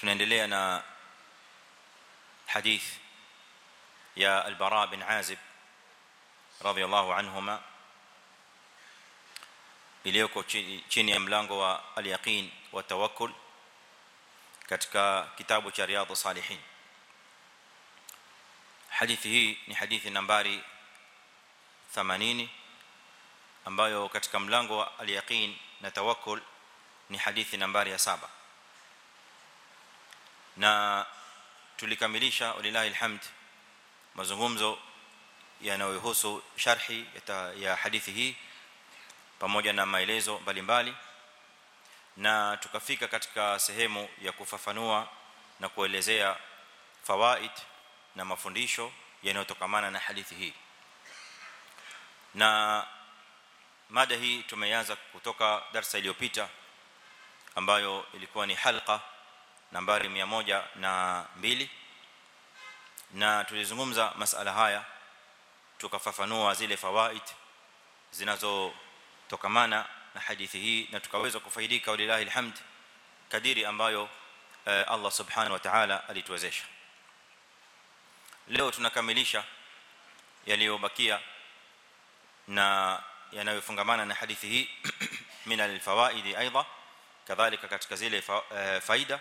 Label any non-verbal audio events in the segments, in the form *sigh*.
tunaendelea na hadith ya al-bara bin azib radiyallahu anhuma iliyoko chini ya mlango wa al-yaqin wa tawakkul katika kitabu cha riyadhus salihin hadithi hii ni hadithi nambari 80 ambayo katika mlango wa al-yaqin na tawakkul ni hadithi nambari ya 7 na tulikamilisha walilahi alhamd mazungumzo yanayohusu sharhi ya hadithi hii pamoja na maelezo mbalimbali na tukafika katika sehemu ya kufafanua na kuelezea fawaid na mafundisho yanayotokamana na hadithi hii. Na mada hii tumeanza kutoka darasa iliyopita ambayo ilikuwa ni halqa nambari 102 na tulizungumza masala haya tukafafanua zile fawaid zinazotokamana na hadithi hii na tukaweza kufaidika walilahi alhamd kadiri ambayo Allah subhanahu wa ta'ala alituwezesha leo tunakamilisha yaliyobakia na yanayofungamana na hadithi hii min alfawaid aidha kadhalika katika zile faida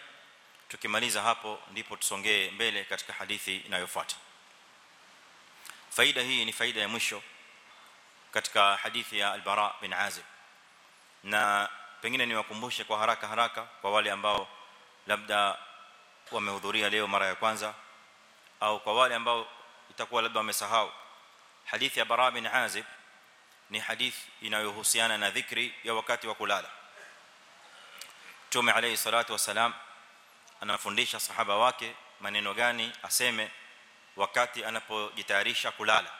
tukimaliza hapo ndipo tusongee mbele katika hadithi inayofuata. Faida hii ni faida ya mwisho katika hadithi ya al-Bara bin Azib. Na pengine niwakumbushe kwa haraka haraka kwa wale ambao labda wamehudhuria leo mara ya kwanza au kwa wale ambao itakuwa labda wamesahau hadithi ya Bara bin Azib ni hadithi inayohusiana na dhikri ya wakati wa kulala. Mtume alayhi salatu wasalam anafundisha sahaba wake maneno gani aseme wakati anapojitayarisha kulala.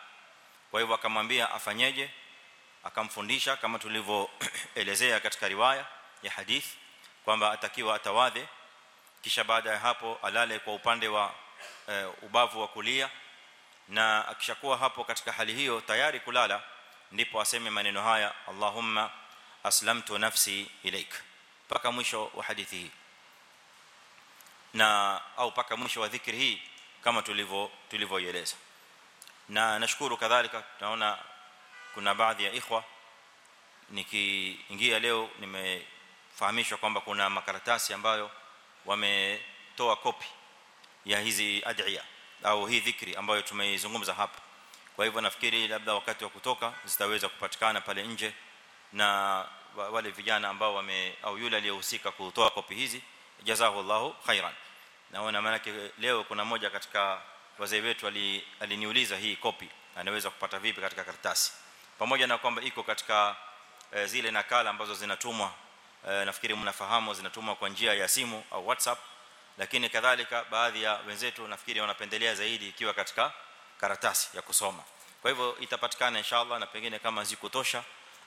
Kwa hivyo akamwambia afanyeje? Akamfundisha kama tulivyoelezea katika riwaya ya hadith kwamba atakiwa atawadhe kisha baada ya hapo alale kwa upande wa e, ubavu wa kulia na akishakuwa hapo katika hali hiyo tayari kulala ndipo aseme maneno haya Allahumma aslamtu nafsi ilaik paka mwisho wa hadithi hii na au paka mwisho wa dhikri hii kama tulivyo tulivyoeleza na nashukuru kadhalika tunaona kuna baadhi ya ikhwa nikiingia leo nimefahamishwa kwamba kuna makaratasi ambayo wametoa kopi ya hizi adhiya au hii dhikri ambayo tumeizungumza hapa. Kwa hivyo nafikiri labda wakati wa kutoka zitaweza kupatikana pale nje na wale vijana ambao wame au yule aliyehusika kutoa kopi hizi jazahullahu khairan. Naona maana leo kuna moja katika wazee wetu aliniuliza hii copy anaweza kupata vipi katika karatasi? Pamoja na kwamba iko katika e, zile nakala ambazo zinatumwa e, nafikiri mnafahamu zinatumwa kwa njia ya simu au WhatsApp lakini kadhalika baadhi ya wenzetu nafikiri wanapendelea zaidi ikiwa katika karatasi ya kusoma. Kwa hivyo itapatikana inshallah na pengine kama zikutosha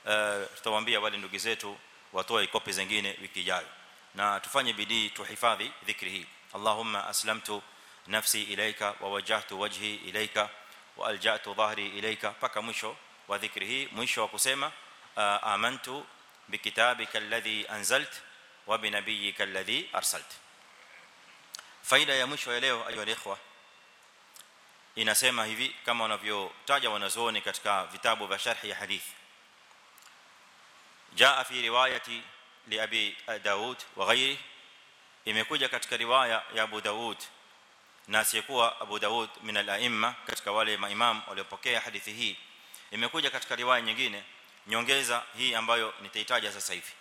e, tutawaambia wale ndugu zetu watoe kopi zingine wiki ijayo na tufanye bidii tuhifadhi dhikri hii Allahumma aslamtu nafsi ilaika wa wajjahtu wajhi ilaika wa alja'tu dhahri ilaika paka mwisho wa dhikri hii mwisho wa kusema amantu alladhi anzalt wa binabiyyika alladhi arsalt faida ya mwisho ya leo ayu ikhwa inasema hivi kama wanavyotaja wanazuoni katika vitabu vya sharhi ya hadithi jaa fi riwayati daud wa ghairi imekuja katika riwaya ya abu daud na asiyekuwa abu daud min al-a'imma katika wale maimam waliopokea hadithi hii imekuja katika riwaya nyingine nyongeza hii ambayo nitaitaja sasa hivi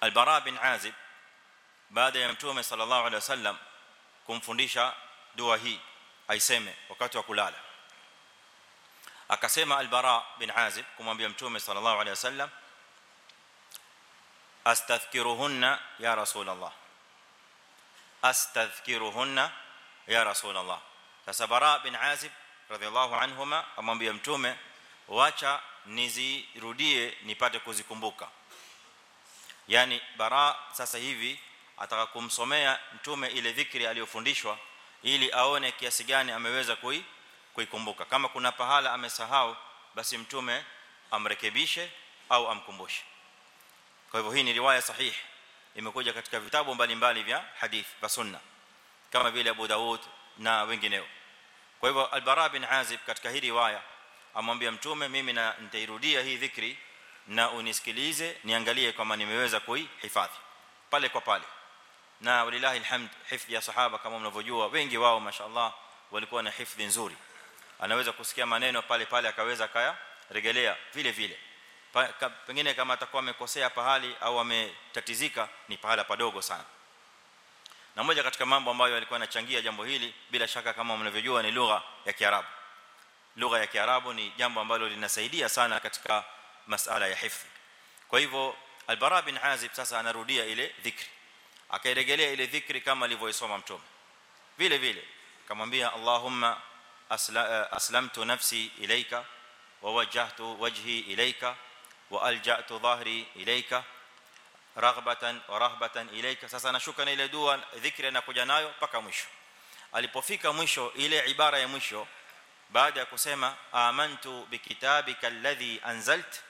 al-bara bin azib baada ya mtume sallallahu alaihi wasallam kumfundisha dua hii aiseme wakati wa kulala akasema al-bara bin azib kumwambia mtume sallallahu alaihi wasallam astadhkiruhunna ya rasul allah astadhkiruhunna ya rasul allah sasa bara bin azib radhiallahu anhuma amwambia mtume wacha nizirudie nipate kuzikumbuka. Yani bara sasa hivi ataka kumsomea mtume ile dhikri aliyofundishwa ili aone kiasi gani ameweza kui kuikumbuka. Kama kuna pahala amesahau basi mtume amrekebishe au amkumbushe kwa hivyo hii ni riwaya sahihi imekuja katika vitabu mbalimbali vya hadith vya sunna kama vile Abu Daud na wengineo. Kwa hivyo al-Bara bin Azib katika hii riwaya amwambia mtume mimi na nitairudia hii dhikri na unisikilize niangalie kama nimeweza kuihifadhi. Pale kwa pale. Na walilahi alhamd hifdhi ya sahaba kama mnavyojua wengi wao mashallah walikuwa na hifdhi nzuri. Anaweza kusikia maneno pale pale akaweza kaya rejelea vile vile pengine kama atakuwa amekosea pahali au ametatizika ni pahala padogo sana. Na moja katika mambo ambayo alikuwa anachangia jambo hili bila shaka kama mnavyojua ni lugha ya Kiarabu. Lugha ya Kiarabu ni jambo ambalo linasaidia sana katika masala ya hifdhi. Kwa hivyo al-Bara bin Azib sasa anarudia ile dhikri. Akairegelea ile dhikri kama alivyoisoma mtume. Vile vile akamwambia Allahumma aslamtu nafsi ilayka wa wajjahtu wajhi ilayka wa alja'tu dhahri ilayka raghbatan wa rahbatan ilayka sasa nashuka na ile dua dhikri anakuja nayo mpaka mwisho alipofika mwisho ile ibara ya mwisho baada ya kusema amantu bikitabika alladhi anzalt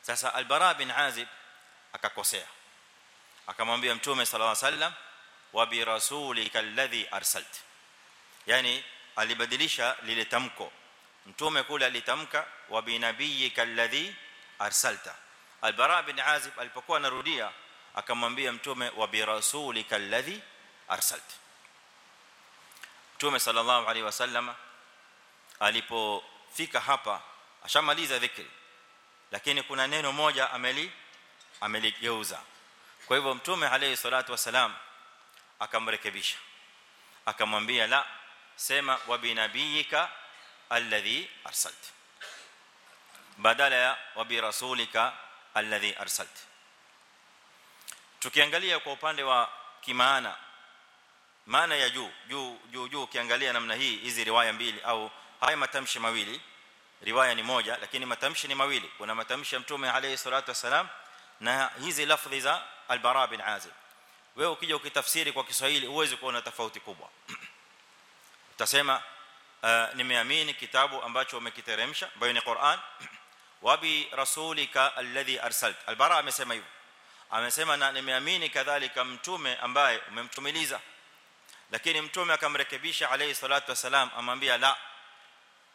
sasa albara bin azib akakosea akamwambia mtume sallallahu alayhi wasallam wa bi rasulika alladhi arsalt yani alibadilisha lile tamko mtume kule alitamka wa bi nabiyyika alladhi arsalta albara bin azib alipokuwa anarudia akamwambia mtume wa bi rasulika alladhi arsalta mtume sallallahu alaihi wasallam alipofika hapa ashamaliza dhikri lakini kuna neno moja ameli ameligeuza kwa hivyo mtume alayhi salatu wasalam akamrekebisha akamwambia la sema wa binabiyika alladhi arsalt badala ya wa bi rasulika alladhi arsalt tukiangalia kwa upande wa kimaana maana ya juu juu juu juu ukiangalia namna hii hizi riwaya mbili au haya matamshi mawili riwaya ni moja lakini matamshi ni mawili kuna matamshi ya mtume alayhi salatu wasalam na hizi lafdhi za al-bara bin azib wewe ukija ukitafsiri kwa Kiswahili uweze kuona tofauti kubwa utasema nimeamini kitabu ambacho umekiteremsha ambayo ni Qur'an wa bi rasulika alladhi arsalt. Al-bara amesema hivyo. Amesema na nimeamini kadhalika mtume ambaye umemtumiliza. Lakini mtume akamrekebisha alayhi salatu wasalam amwambia la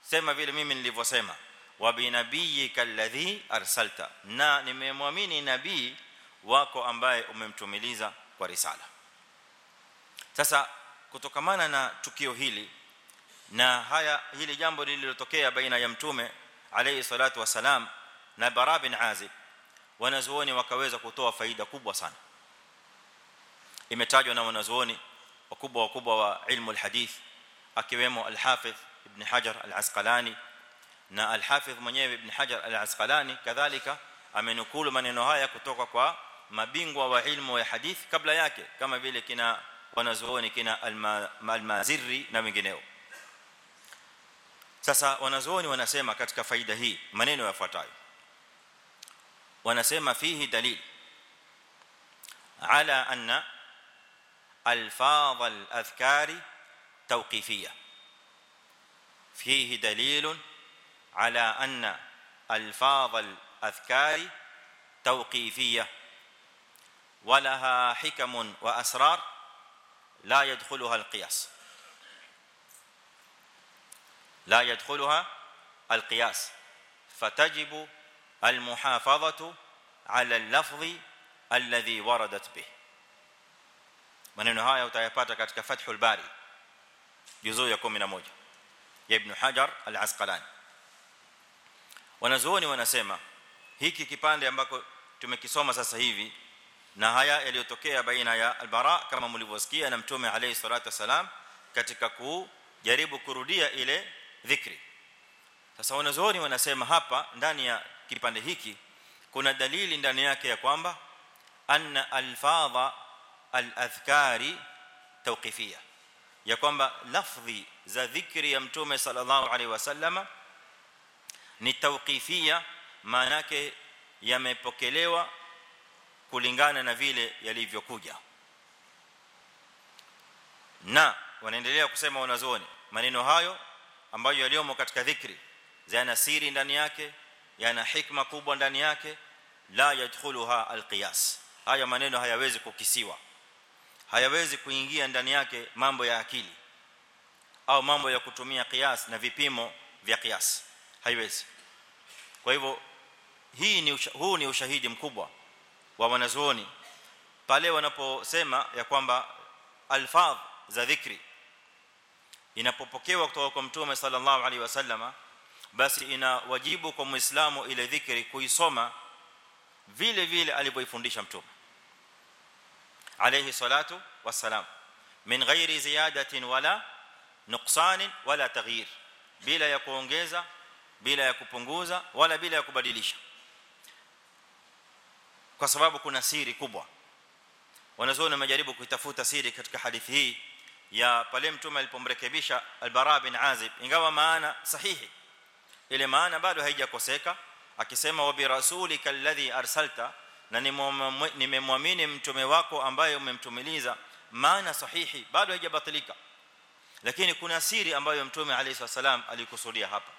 sema vile mimi nilivyosema. Wa bi nabiyyika alladhi arsalta. Na nimemwamini nabii wako ambaye umemtumiliza kwa risala. Sasa kutokamana na tukio hili na haya hili jambo lililotokea baina ya mtume alayhi salatu wasalam na bara bin azib wanazuoni wakaweza kutoa faida kubwa sana imetajwa na wanazuoni wakubwa wakubwa wa ilmu alhadith akiwemo al-Hafidh ibn Hajar al-Asqalani na al-Hafidh mwenyewe ibn Hajar al-Asqalani kadhalika amenukulu maneno haya kutoka kwa mabingwa wa ilmu ya hadith kabla yake kama vile kina wanazuoni kina al-Mazirri na wengineo sasa wanazuoni wanasema katika faida hii maneno yafuatayo. Wanasema fihi dalil. Ala anna الفاظ الاذكار توقيفيه فيه دليل على ان الفاظ الاذكار توقيفيه ولها حكم واسرار لا يدخلها القياس لا يدخلها القياس فتجب المحافظه ala al-lafzi alladhi waradat bih maneno haya utayapata katika fathul bari juzuu ya 11 ya ibn hajar al-asqalani wanazuoni wanasema hiki kipande ambako tumekisoma sasa hivi na haya yaliyotokea baina ya al-bara kama mlivyosikia na mtume alayhi salatu wasalam katika kujaribu kurudia ile dhikri sasa wanazuoni wanasema hapa ndani ya kipande hiki kuna dalili ndani yake ya kwamba anna alfadha al-adhkari tawqifiyya ya kwamba lafdhi za dhikri ya mtume sallallahu alaihi wasallama ni tawqifia maana yake yamepokelewa kulingana na vile yalivyokuja na wanaendelea kusema wanazuoni maneno hayo ambayo yaliomo katika dhikri. Yana siri ndani yake yana hikma kubwa ndani yake. La yadkhuluha alqiyas. Haya maneno hayawezi kukisiwa. Hayawezi kuingia ndani yake mambo ya akili au mambo ya kutumia qiyas na vipimo vya qiyas. Haiwezi. Kwa hivyo hii ni huu ni ushahidi mkubwa wa wanazuoni. Pale wanaposema ya kwamba alfadh za dhikri inapopokewa kutoka kwa mtume sallallahu alaihi wasallama basi ina wajibu kwa muislamu ile dhikri kuisoma vile vile alivyoifundisha mtume alayhi salatu wassalam min ghairi ziyadatin wala nuqsan wala taghyir bila ya kuongeza bila ya kupunguza wala bila ya kubadilisha kwa sababu kuna siri kubwa wanazuoni wamejaribu kuitafuta siri katika hadithi hii ya pale mtume alipomrekebisha al-Bara bin Azib ingawa maana sahihi ile maana bado haijakoseka akisema wa bi rasulika alladhi arsalta na nimemwamini mtume wako ambaye umemtumiliza maana sahihi bado haijabatilika lakini kuna siri ambayo mtume alayhi wasallam alikusudia hapa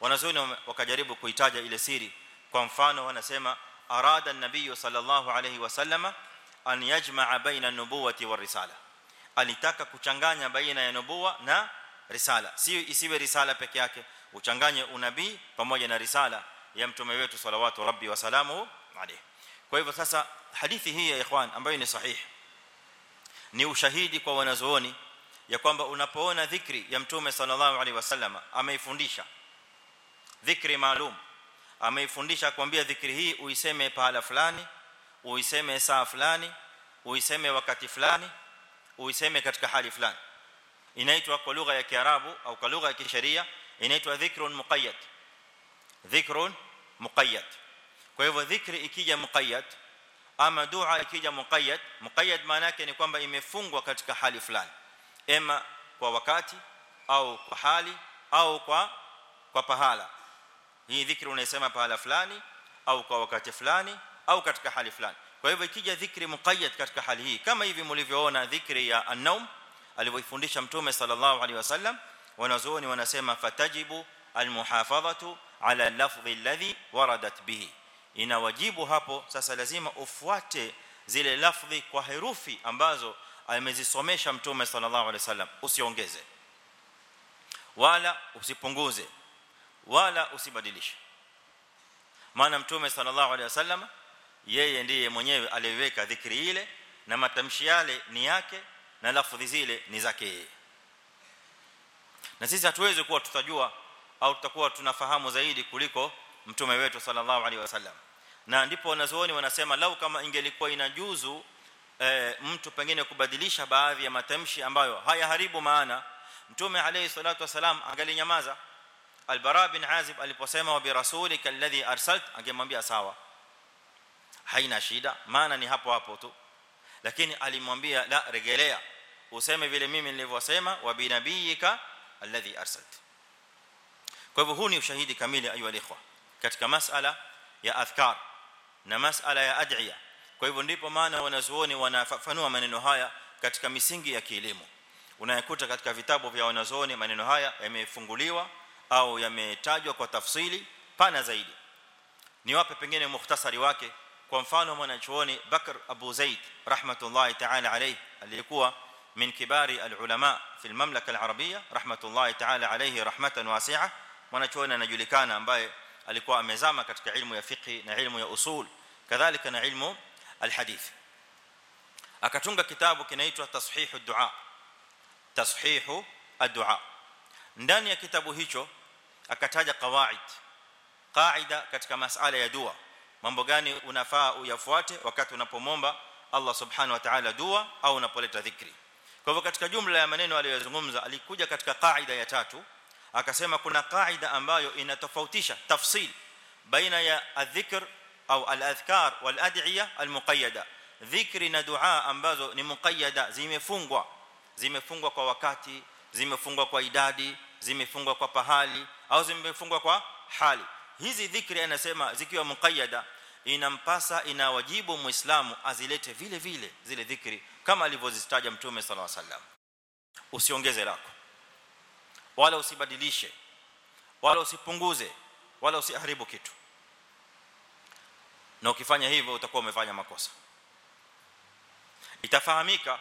wanazuoni wakajaribu kuitaja ile siri kwa mfano wanasema arada an-nabiy sallallahu alayhi wasallama an yajma'a baina an-nubuwati war-risala alitaka kuchanganya baina ya nubuwa na risala. Sio isiwe risala peke yake. Uchanganye unabii pamoja na risala ya mtume wetu salawatu rabbi wa salamu alayhi. Kwa hivyo sasa hadithi hii ya ikhwan ambayo ni sahihi ni ushahidi kwa wanazuoni ya kwamba unapoona dhikri ya mtume sallallahu alaihi wasallam ameifundisha dhikri maalum. Ameifundisha kwambia dhikri hii uiseme pahala fulani uiseme saa fulani uiseme wakati fulani uiseme katika hali fulani inaitwa kwa lugha ya kiarabu au kwa lugha ya kisheria inaitwa dhikrun muqayyad dhikrun muqayyad kwa hivyo dhikri ikija muqayyad ama dua ikija muqayyad muqayyad maana yake ni kwamba imefungwa katika hali fulani ema kwa wakati au kwa hali au kwa kwa pahala hii dhikri unaisema pahala fulani au kwa wakati fulani au katika hali fulani kwa hivyo ikija dhikri muqayyad katika hali hii kama hivi mlivyoona dhikri ya an-naum alivyoifundisha mtume sallallahu alaihi wasallam wanazuoni wanasema fatajibu almuhafadhatu ala al-lafdhi alladhi waradat bihi ina wajibu hapo sasa lazima ufuate zile lafdhi kwa herufi ambazo amezisomesha mtume sallallahu alaihi wasallam usiongeze wala usipunguze wala usibadilishe maana mtume sallallahu alaihi wasallam yeye ndiye mwenyewe aliweka dhikri ile na matamshi yale ni yake na lafzi zile ni zake yeye. Na sisi hatuwezi kuwa tutajua au tutakuwa tunafahamu zaidi kuliko mtume wetu sallallahu alaihi wasallam. Na ndipo wanazuoni wanasema lau kama ingelikuwa inajuzu e, mtu pengine kubadilisha baadhi ya matamshi ambayo hayaharibu maana mtume alayhi salatu wasalam angalinyamaza albara bin azib aliposema wa bi rasulika alladhi arsalt angemwambia sawa haina shida maana ni hapo hapo tu. Lakini alimwambia la regelea. Useme vile mimi nilivyosema wa binabiyika alladhi arsalt. Kwa hivyo huu ni ushahidi kamili ayu alikhwa katika masala ya adhkar na masala ya ad'iya. Kwa hivyo ndipo maana wanazuoni wanafafanua maneno haya katika misingi ya kielimu. Unayakuta katika vitabu vya wanazuoni maneno haya yamefunguliwa au yametajwa kwa tafsili pana zaidi. Ni wape pengine mukhtasari wake kwa mfano mwanachuoni Bakr Abu Zaid rahmatullahi ta'ala alayhi aliyekuwa min kibari alulama fi almamlaka alarabia rahmatullahi ta'ala alayhi rahmatan wasi'a mwanachuoni anajulikana ambaye alikuwa amezama katika ilmu ya fiqh na ilmu ya usul kadhalika na ilmu alhadith akatunga kitabu kinaitwa tashihu ad-du'a tashihu ad-du'a ndani ya kitabu hicho akataja qawaid qaida katika masala ya dua mambo gani unafaa uyafuate wakati unapomomba Allah subhanahu wa ta'ala dua au unapoleta dhikri kwa hivyo katika jumla ya maneno aliyozungumza alikuja katika qaida ya tatu akasema kuna qaida ambayo inatofautisha tafsil baina ya adh-dhikr au al-adhkar wal-ad'iya al-muqayyada dhikri na dua ambazo ni muqayyada zimefungwa zimefungwa kwa wakati zimefungwa kwa idadi zimefungwa kwa pahali au zimefungwa kwa hali hizi dhikri anasema zikiwa muqayyada inampasa inawajibu muislamu azilete vile vile zile dhikri kama alivyozitaja mtume sallallahu alaihi wasallam. Usiongeze lako. Wala usibadilishe. Wala usipunguze. Wala usiharibu kitu. Na ukifanya hivyo utakuwa umefanya makosa. Itafahamika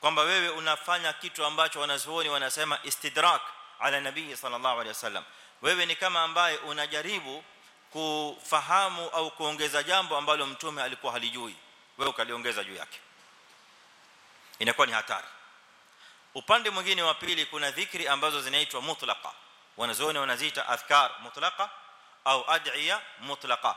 kwamba wewe unafanya kitu ambacho wanazuoni wanasema istidrak ala nabii sallallahu alaihi wasallam wewe ni kama ambaye unajaribu kufahamu au kuongeza jambo ambalo mtume alikuwa halijui. Wewe ukaliongeza juu yake. Inakuwa ni hatari. Upande mwingine wa pili kuna dhikri ambazo zinaitwa mutlaqa. Wanazoona wanaziita adhkar mutlaqa au ad'iya mutlaqa.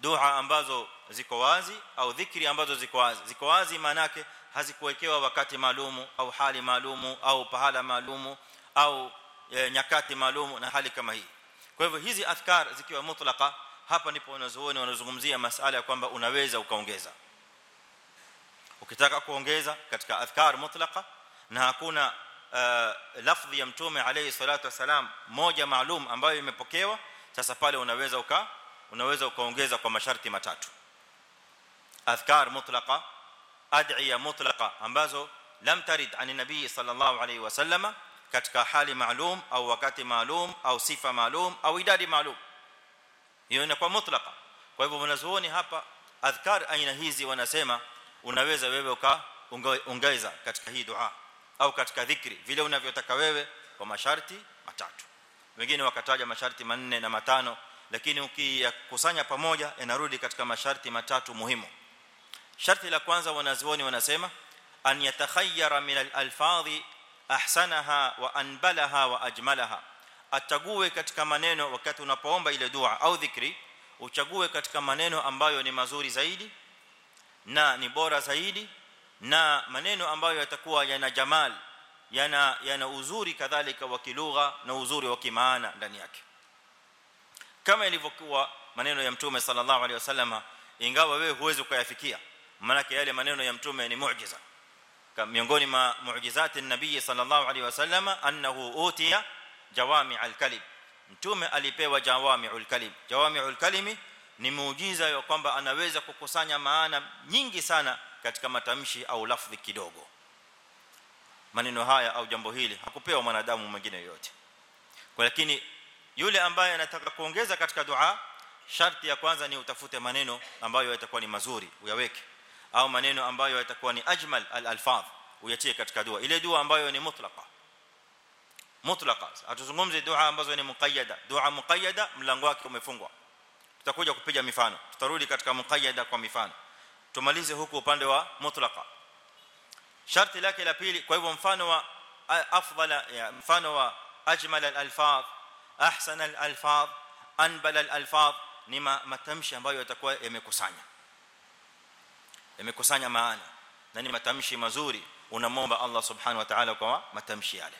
Dua ambazo ziko wazi au dhikri ambazo ziko wazi. Ziko wazi maana yake hazikuwekewa wakati maalumu au hali maalumu au pahala maalumu au nyakati maalumu na hali kama hii kwa hivyo hizi adhkar zikiwa mutlaqa hapa ndipo wanazuoni wanazungumzia masuala ya kwamba unaweza ukaongeza ukitaka kuongeza katika adhkar mutlaqa na hakuna uh, lafdhi ya mtume alayhi salatu wasalam moja maalum ambayo imepokewa sasa pale unaweza uka unaweza ukaongeza kwa masharti matatu adhkar mutlaqa ad'iya mutlaqa ambazo lam tarid ani nabii sallallahu alayhi wasallama katika hali maalum au wakati maalum au sifa maalum au idadi maalum hiyo inakuwa mutlaqa kwa hivyo wanazuoni hapa adhkar aina hizi wanasema unaweza wewe ukaongeza katika hii dua au katika dhikri vile unavyotaka wewe kwa masharti matatu wengine wakataja masharti manne na matano lakini ukiyakusanya pamoja yanarudi katika masharti matatu muhimu sharti la kwanza wanazuoni wanasema an yatakhayyara min al-alfadhi ahsanaha wa anbalaha wa ajmalaha. Achague katika maneno wakati unapoomba ile dua au dhikri uchague katika maneno ambayo ni mazuri zaidi na ni bora zaidi na maneno ambayo yatakuwa yana jamal yana yana uzuri kadhalika wa kilugha na uzuri wa kimaana ndani yake. Kama ilivyokuwa maneno ya mtume sallallahu alaihi wasallam ingawa wewe huwezi kuyafikia maana yale maneno ya mtume ni muujiza miongoni mwa muujizati nabii sallallahu alaihi wasallam annahu utiya jawami alkalim mtume alipewa jawami'ul kalim. Jawami'ul kalimi ni muujiza ya kwamba anaweza kukusanya maana nyingi sana katika matamshi au lafzi kidogo. Maneno haya au jambo hili hakupewa mwanadamu mwingine yote kwa lakini yule ambaye anataka kuongeza katika dua sharti ya kwanza ni utafute maneno ambayo yatakuwa ni mazuri uyaweke au maneno ambayo yatakuwa ni ajmal al-alfaz uyatie katika dua ile dua ambayo ni mutlaqa mutlaqa atuzungumze dua ambazo ni muqayyada dua muqayyada mlango wake umefungwa tutakuja kupiga mifano tutarudi katika muqayyada kwa mifano tumalize huku upande wa mutlaqa sharti lake la pili kwa hivyo mfano wa afdala mfano wa ajmal al-alfaz ahsan al-alfaz anbal al-alfaz ni matamshi ambayo yatakuwa yamekusanya yamekusanya maana na ni matamshi mazuri unamwomba Allah subhanahu wa ta'ala kwa matamshi yale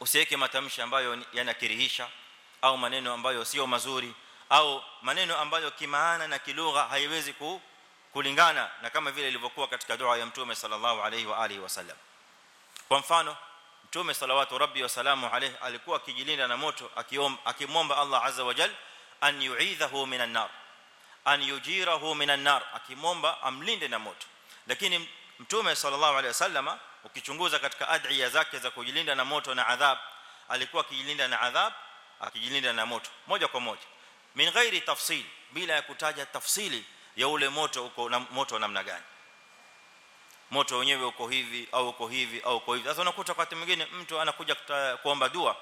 usiweke matamshi ambayo yanakirihisha au maneno ambayo sio mazuri au maneno ambayo kimaana na kilugha haiwezi ku, kulingana na kama vile ilivyokuwa katika dua ya mtume sallallahu alayhi wa alihi wasallam kwa mfano mtume salawatu rabbi wa salamu alayhi alikuwa akijilinda na moto akimwomba Allah azza wa jalla an yu'idhahu minan nar an yujirahu minan nar akimomba amlinde na moto. Lakini mtume sallallahu alayhi wasallama ukichunguza katika adhiya zake za kujilinda na moto na adhab alikuwa akijilinda na adhab akijilinda na moto moja kwa moja. Min ghairi tafsil bila ya kutaja tafsili ya ule moto uko na moto namna gani. Moto wenyewe uko hivi au uko hivi au uko hivi. Sasa unakuta wakati mwingine mtu anakuja kuomba dua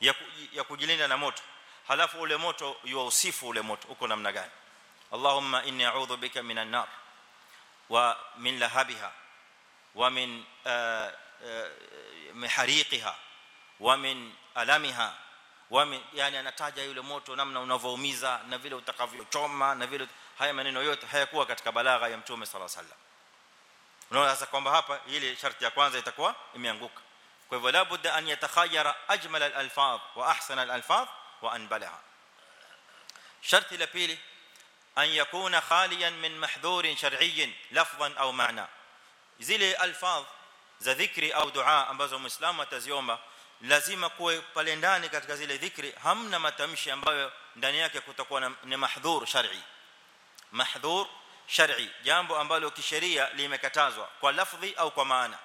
ya, ya kujilinda na moto. Halafu ule moto yuwausifu ule moto uko namna gani اللهم اني اعوذ بك من النار ومن لهبها ومن محريقها ومن المها ومن yani anataja yule moto namna unavoumiza na vile utakavyochoma na vile haya maneno yote hayakuwa katika balagha ya mtume alaihi wasallam unaona sasa kwamba hapa ile sharti ya kwanza itakuwa imeanguka kwa hivyo labda an yatakhayyara ajmal al-alfaz wa ahsan al-alfaz wa anbalaha sharti la pili an yakuna khaliyan min mahdhurin shar'iyyin lafdhan au ma'na zile alfaz za dhikri au dua ambazo muislamu ataziomba lazima kuwe pale ndani katika zile dhikri hamna matamshi ambayo ndani yake kutakuwa ni mahdhur shar'i mahdhur shar'i jambo ambalo kisheria limekatazwa kwa lafdhi au kwa maana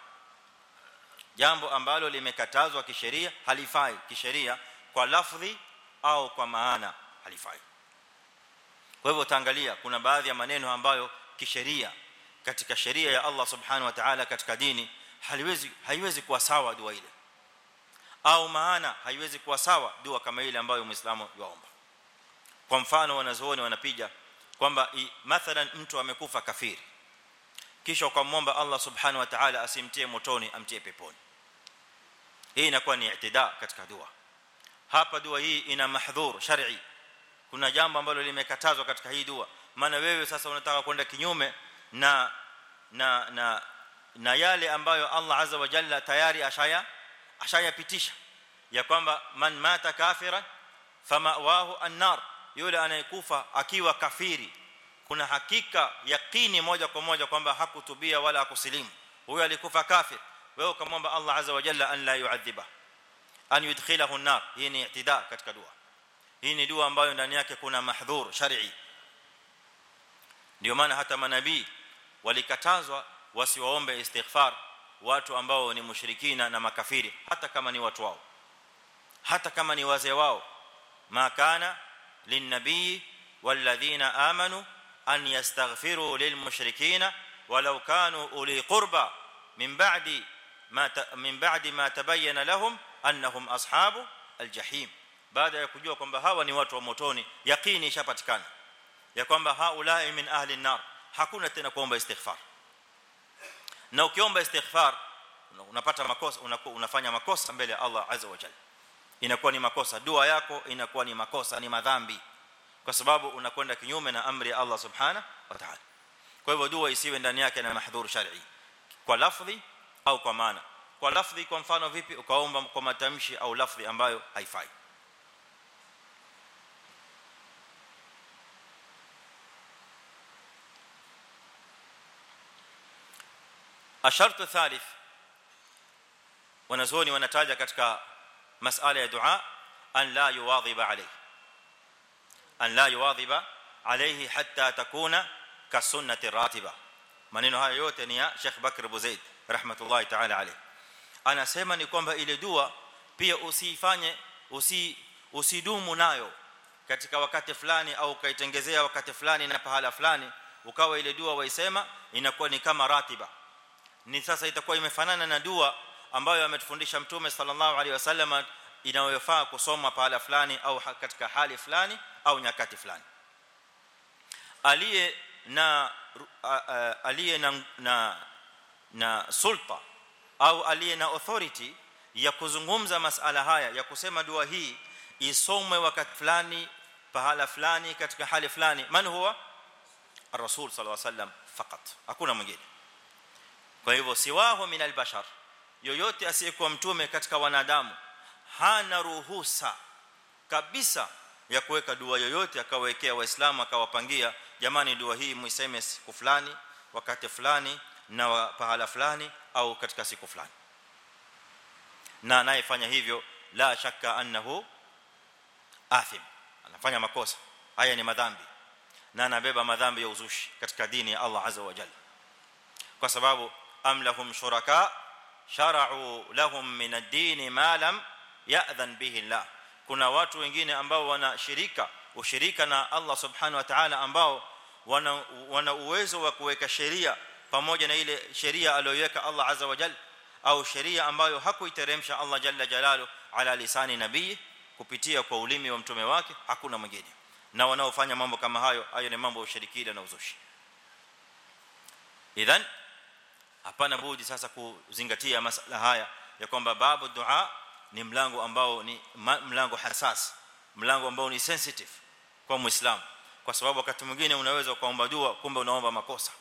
jambo ambalo limekatazwa kisheria halifai kisheria kwa lafdhi au kwa maana halifai kwa hivyo utaangalia kuna baadhi ya maneno ambayo kisheria katika sheria ya Allah subhanahu wa ta'ala katika dini haliwezi haiwezi kuwa sawa dua ile. Au maana haiwezi kuwa sawa dua kama ile ambayo muislamu yuomba kwa mfano wanazuoni wanapiga kwamba mathalan mtu amekufa kafiri. Kisha ukamwomba Allah subhanahu wa ta'ala asimtie motoni amtie peponi. Hii inakuwa ni i'tida katika dua. Hapa dua hii ina mahdhur shar'i kuna jambo ambalo limekatazwa katika hii dua maana wewe sasa unataka kwenda kinyume na na na na yale ambayo Allah azza wa jalla tayari ashaya ashayapitisha ya kwamba man mata kafiran famawahu an-nar yule anayekufa akiwa kafiri kuna hakika yakini moja kwa moja kwamba hakutubia wala hakusilimu huyo alikufa kafir wewe ukamwomba Allah azza wa jalla an la yu'adhiba an yudkhilahu an-nar hii ni i'tida katika dua hii ni dua ambayo ndani yake kuna mahdhur shar'i ndio maana hata manabii walikatazwa wasiwaombe istighfar watu ambao ni mushrikina na makafiri hata kama ni watu wao hata kama ni wazee wao ma kana linnabii walladhina amanu an yastaghfiru lilmushrikina walau kanu uli qurba min ba'di ma min ba'di ma tabayyana lahum annahum ashabu aljahim baada ya kujua kwamba hawa ni watu wa motoni yaqini ishapatikana ya kwamba haulai min ahli an-nar hakuna tena kuomba istighfar. Na ukiomba istighfar unapata makosa unafanya makosa mbele ya Allah azza wa jalla. Inakuwa ni makosa dua yako inakuwa ni makosa ni madhambi kwa sababu unakwenda kinyume na amri ya Allah subhana wa ta'ala. Kwa hivyo dua isiwe ndani yake na mahdhur shar'i kwa lafzi au kwa maana. Kwa lafzi kwa mfano vipi ukaomba kwa matamshi au lafzi ambayo haifai الشرط الثالث. ونزوني ونتاجا ketika مسألة الدعاء أن لا يواظب عليه. أن لا يواظب عليه حتى تكون كسنه الراتبة. منين هاي يوتي ني شيخ بكر أبو زيد رحمة الله تعالى عليه. أنا اسمع ان كومبا إلى دعاء pia usifanye usi usidumu nayo katika wakati fulani au kaitengezea wakati fulani na pahala fulani وكاو إلى dua waisema inakuwa ni كما راتبة. Ni sasa itakuwa imefanana na dua ambayo ametufundisha mtume sallallahu alaihi wasallam inayofaa kusoma pahala fulani au katika hali fulani au nyakati fulani. Aliye na aliye na na, na sulta au aliye na authority ya kuzungumza masala haya ya kusema dua hii isomwe wakati fulani pahala fulani katika hali fulani man huwa? Ar-rasul sallallahu alaihi wasallam fakat. Hakuna mwingine kwa hivyo siwahu min albashar. Yoyote asiyekuwa mtume katika wanadamu hana ruhusa kabisa ya kuweka dua yoyote akawekea waislamu akawapangia jamani dua hii muiseme siku fulani wakati fulani na pahala fulani au katika siku fulani. Na anayefanya hivyo la shakka annahu athim. Anafanya makosa. Haya ni madhambi. Na anabeba madhambi ya uzushi katika dini ya Allah azza wa jalla. Kwa sababu am lahum shuraka shara'u lahum min ad-din ma lam ya'dhan bihi Allah kuna watu wengine ambao wana shirika ushirika na Allah subhanahu wa ta'ala ambao wana wana uwezo wa kuweka sheria pamoja na ile sheria aliyoweka Allah azza wa jalla au sheria ambayo hakuiteremsha Allah jalla jalalu ala lisani nabii kupitia kwa ulimi wa mtume wake hakuna mwingine na wanaofanya mambo kama hayo hayo ni mambo ya ushirikina na uzushi idhan hapana budi sasa kuzingatia masala haya ya kwamba babu dua ni mlango ambao ni mlango hasasi mlango ambao ni sensitive kwa muislamu. Kwa sababu wakati mwingine unaweza kuomba dua kumbe unaomba makosa.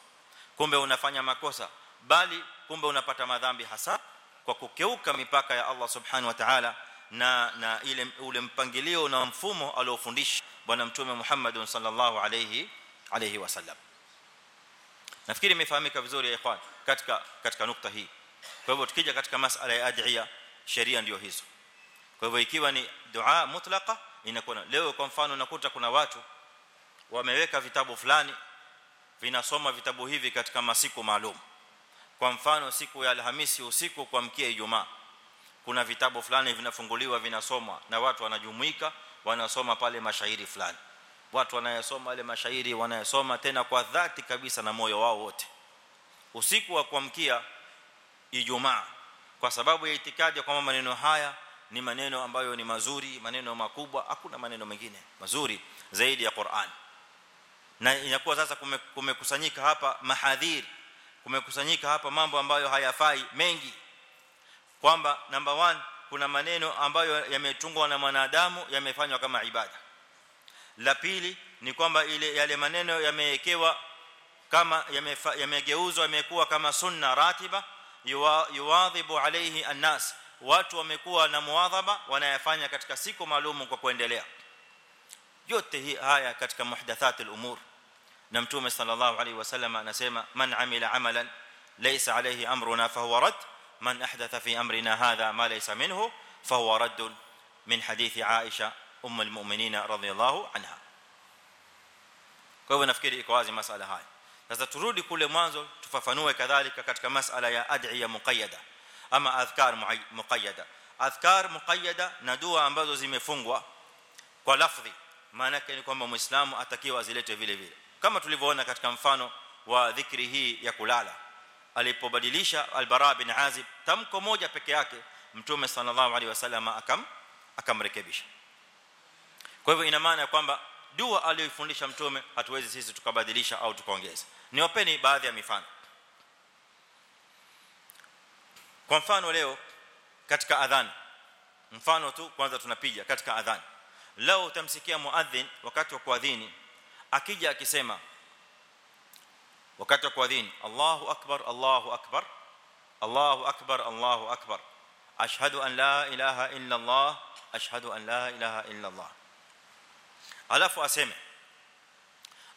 Kumbe unafanya makosa bali kumbe unapata madhambi hasa kwa kukeuka mipaka ya Allah subhanahu wa ta'ala na na ile ule mpangilio na mfumo aliofundisha bwana mtume Muhammad sallallahu alayhi alayhi wasallam nafikiri imefahamika vizuri ya ikhwan katika katika nukta hii. Kwa hivyo tukija katika masala ya adhiya sheria ndio hizo. Kwa hivyo ikiwa ni dua mutlaqa inakuwa leo kwa mfano nakuta kuna watu wameweka vitabu fulani vinasoma vitabu hivi katika masiku maalum. Kwa mfano siku ya alhamisi usiku kuamkia ijumaa kuna vitabu fulani vinafunguliwa vinasomwa na watu wanajumuika wanasoma pale mashairi fulani watu wanayosoma wale mashairi wanayosoma tena kwa dhati kabisa na moyo wao wote. Usiku wa kuamkia ijumaa kwa sababu ya itikadi kwamba maneno haya ni maneno ambayo ni mazuri maneno makubwa hakuna maneno mengine mazuri zaidi ya Qur'an. Na inakuwa sasa kumekusanyika hapa mahadhir kumekusanyika hapa mambo ambayo hayafai mengi. Kwamba number 1 kuna maneno ambayo yametungwa na mwanadamu yamefanywa kama ibada la pili ni kwamba ile yale maneno yamewekewa kama yamegeuzwa yamekuwa kama sunna ratiba yuwadhibu alayhi annas watu wamekuwa na muadhaba wanayafanya katika siku maalum kwa kuendelea yote hii haya katika muhdathat al-umur na mtume sallallahu alayhi wasallam anasema man amila amalan laysa alayhi amruna fahuwa rad man ahdatha fi amrina hadha ma laysa minhu fahuwa radd min hadithi aisha umm al-mu'minin radhiyallahu anha kwa hivyo nafikiri iko wazi masala haya sasa turudi kule mwanzo tufafanue kadhalika katika masala ya ad'iya muqayyada ama adhkar muqayyada adhkar muqayyada na dua ambazo zimefungwa kwa lafzi maana yake ni kwamba muislamu atakiwa azilete vile vile kama tulivyoona katika mfano wa dhikri hii ya kulala alipobadilisha albara bin azib tamko moja peke yake mtume sallallahu alaihi wasallam akam akamrekebisha kwa hivyo ina maana kwamba dua aliyofundisha mtume hatuwezi sisi tukabadilisha au tukaongeza niwapeni baadhi ya mifano kwa mfano leo katika adhan mfano tu kwanza tunapiga katika adhan leo utamsikia muadhin wakati wa kuadhini akija akisema wakati wa kuadhini Allahu akbar Allahu akbar Allahu akbar Allahu akbar ashhadu an la ilaha illa Allah ashhadu an la ilaha illa Allah alafu aseme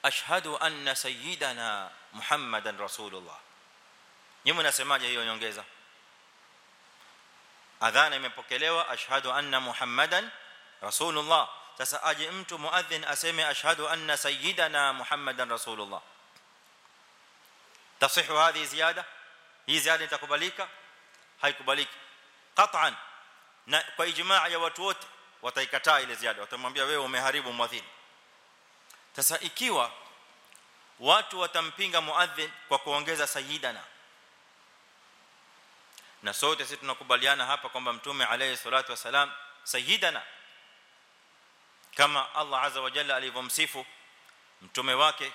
ashhadu anna sayyidana muhammadan rasulullah nyinyi mnasemaje hiyo nyongeza adhana imepokelewa ashhadu anna muhammadan rasulullah sasa aje mtu muadhin aseme ashhadu anna sayyidana muhammadan rasulullah تصح هذه زياده hii ziada itakubalika haikubaliki qat'an na kwa ijmaa ya watu wote wataikataa ile ziada watamwambia wewe umeharibu muadhin sasa ikiwa watu watampinga muadhin kwa kuongeza sayyidana na sote sisi tunakubaliana hapa kwamba mtume alayhi salatu wasalam sayyidana kama Allah azza wa jalla alivyomsifu mtume wake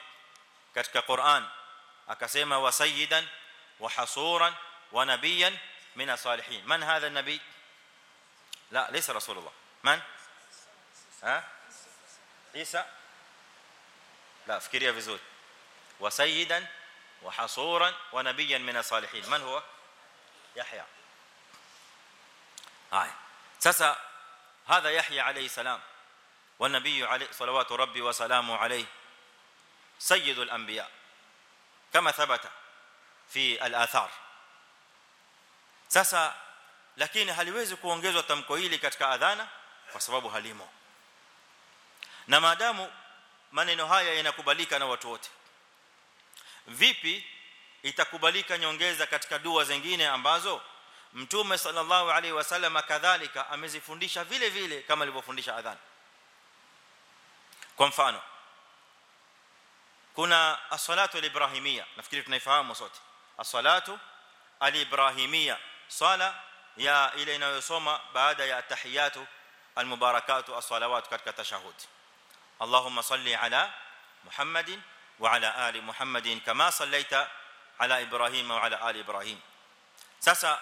katika Qur'an akasema wa sayyidan wa hasuran wa nabiyan min as-salihin man hadha an-nabi la laysa rasulullah من؟ ها؟ عيسى. لا fikiria vizuri وسيدا وحصورا ونبيا من الصالحين. من هو؟ يحيى. هاي. سسأ. هذا يحيى عليه السلام. والنبي عليه صلوات ربي وسلامه عليه. سيد الأنبياء. كما ثبت في الآثار. sasa لكن haliwezi kuongezwa tamko hili katika adhana kwa sababu halimo na maadamu maneno haya yanakubalika na watu wote vipi itakubalika nyongeza katika dua zingine ambazo mtume sallallahu alaihi wasallam kadhalika amezifundisha vile vile kama alivyofundisha adhana kwa mfano kuna as-salatu al-ibrahimia nafikiri tunaifahamu sote as-salatu al-ibrahimia sala ya ile inayosoma baada ya tahiyatu al-mubarakatu as-salawat katika tashahhud Allahumma salli ala Muhammadin wa ala ali Muhammadin kama sallaita ala Ibrahim wa ala ali Ibrahim sasa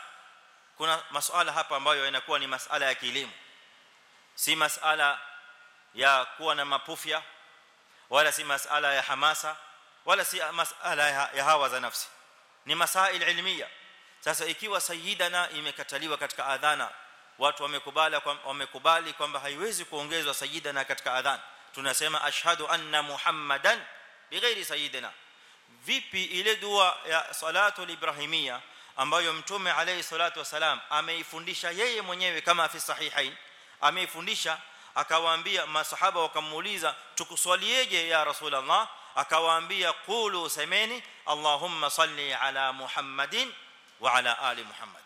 kuna masuala hapa ambayo yanakuwa ni masuala ya kielimu si masuala ya kuwa na mapufya wala si masuala ya hamasa wala si masuala ya hawa za nafsi ni masail ilmiya sasa ikiwa sayyidana imekataliwa katika adhana watu wamekubali wamekubali kwamba haiwezi kuongezwa sayyidana katika adhan tunasema ashhadu anna muhammadan bighairi sayyidina vipi ile dua ya salatu ibrahimia ambayo mtume alayhi salatu wasalam ameifundisha yeye mwenyewe kama fi sahihain ameifundisha akawaambia masahaba wakamuuliza tukuswalieje ya rasulullah akawaambia qulu semeni allahumma salli ala muhammadin wa ala ali muhammad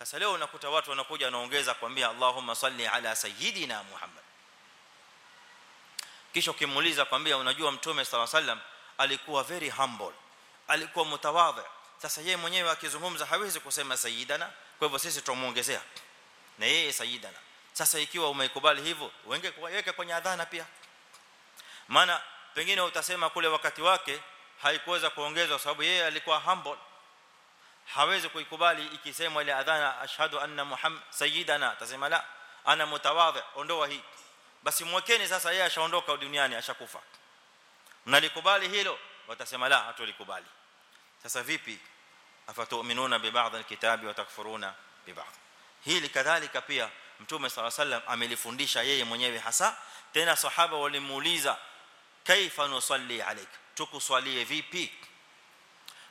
sasa leo unakuta watu wanakuja wanaongeza kuambia allahumma salli ala sayidina muhammad. Kisha ukimuuliza kwambia unajua mtume sallallahu alaihi wasallam alikuwa very humble alikuwa mtawadhi sasa yeye mwenyewe akizungumza hawezi kusema sayidana kwa hivyo sisi tumuongezea na yeye sayidana sasa ikiwa umeikubali hivyo weke kwenye adhana pia. Maana pengine utasema kule wakati wake haikuweza kuongezwa sababu yeye alikuwa humble hawezi kuikubali ikisemwa ile adhana ashhadu anna muhammad sayyidana atasema la ana mutawadhi ondoa hii basi mwekeni sasa yeye ashaondoka duniani ashakufa mnalikubali hilo watasema la hatulikubali sasa vipi afatu'minuna bi ba'd alkitabi wa takfuruna bi ba'd hili kadhalika pia mtume sala sallam amelifundisha yeye mwenyewe hasa tena sahaba walimuuliza kaifa nusalli alayka tukuswalie vipi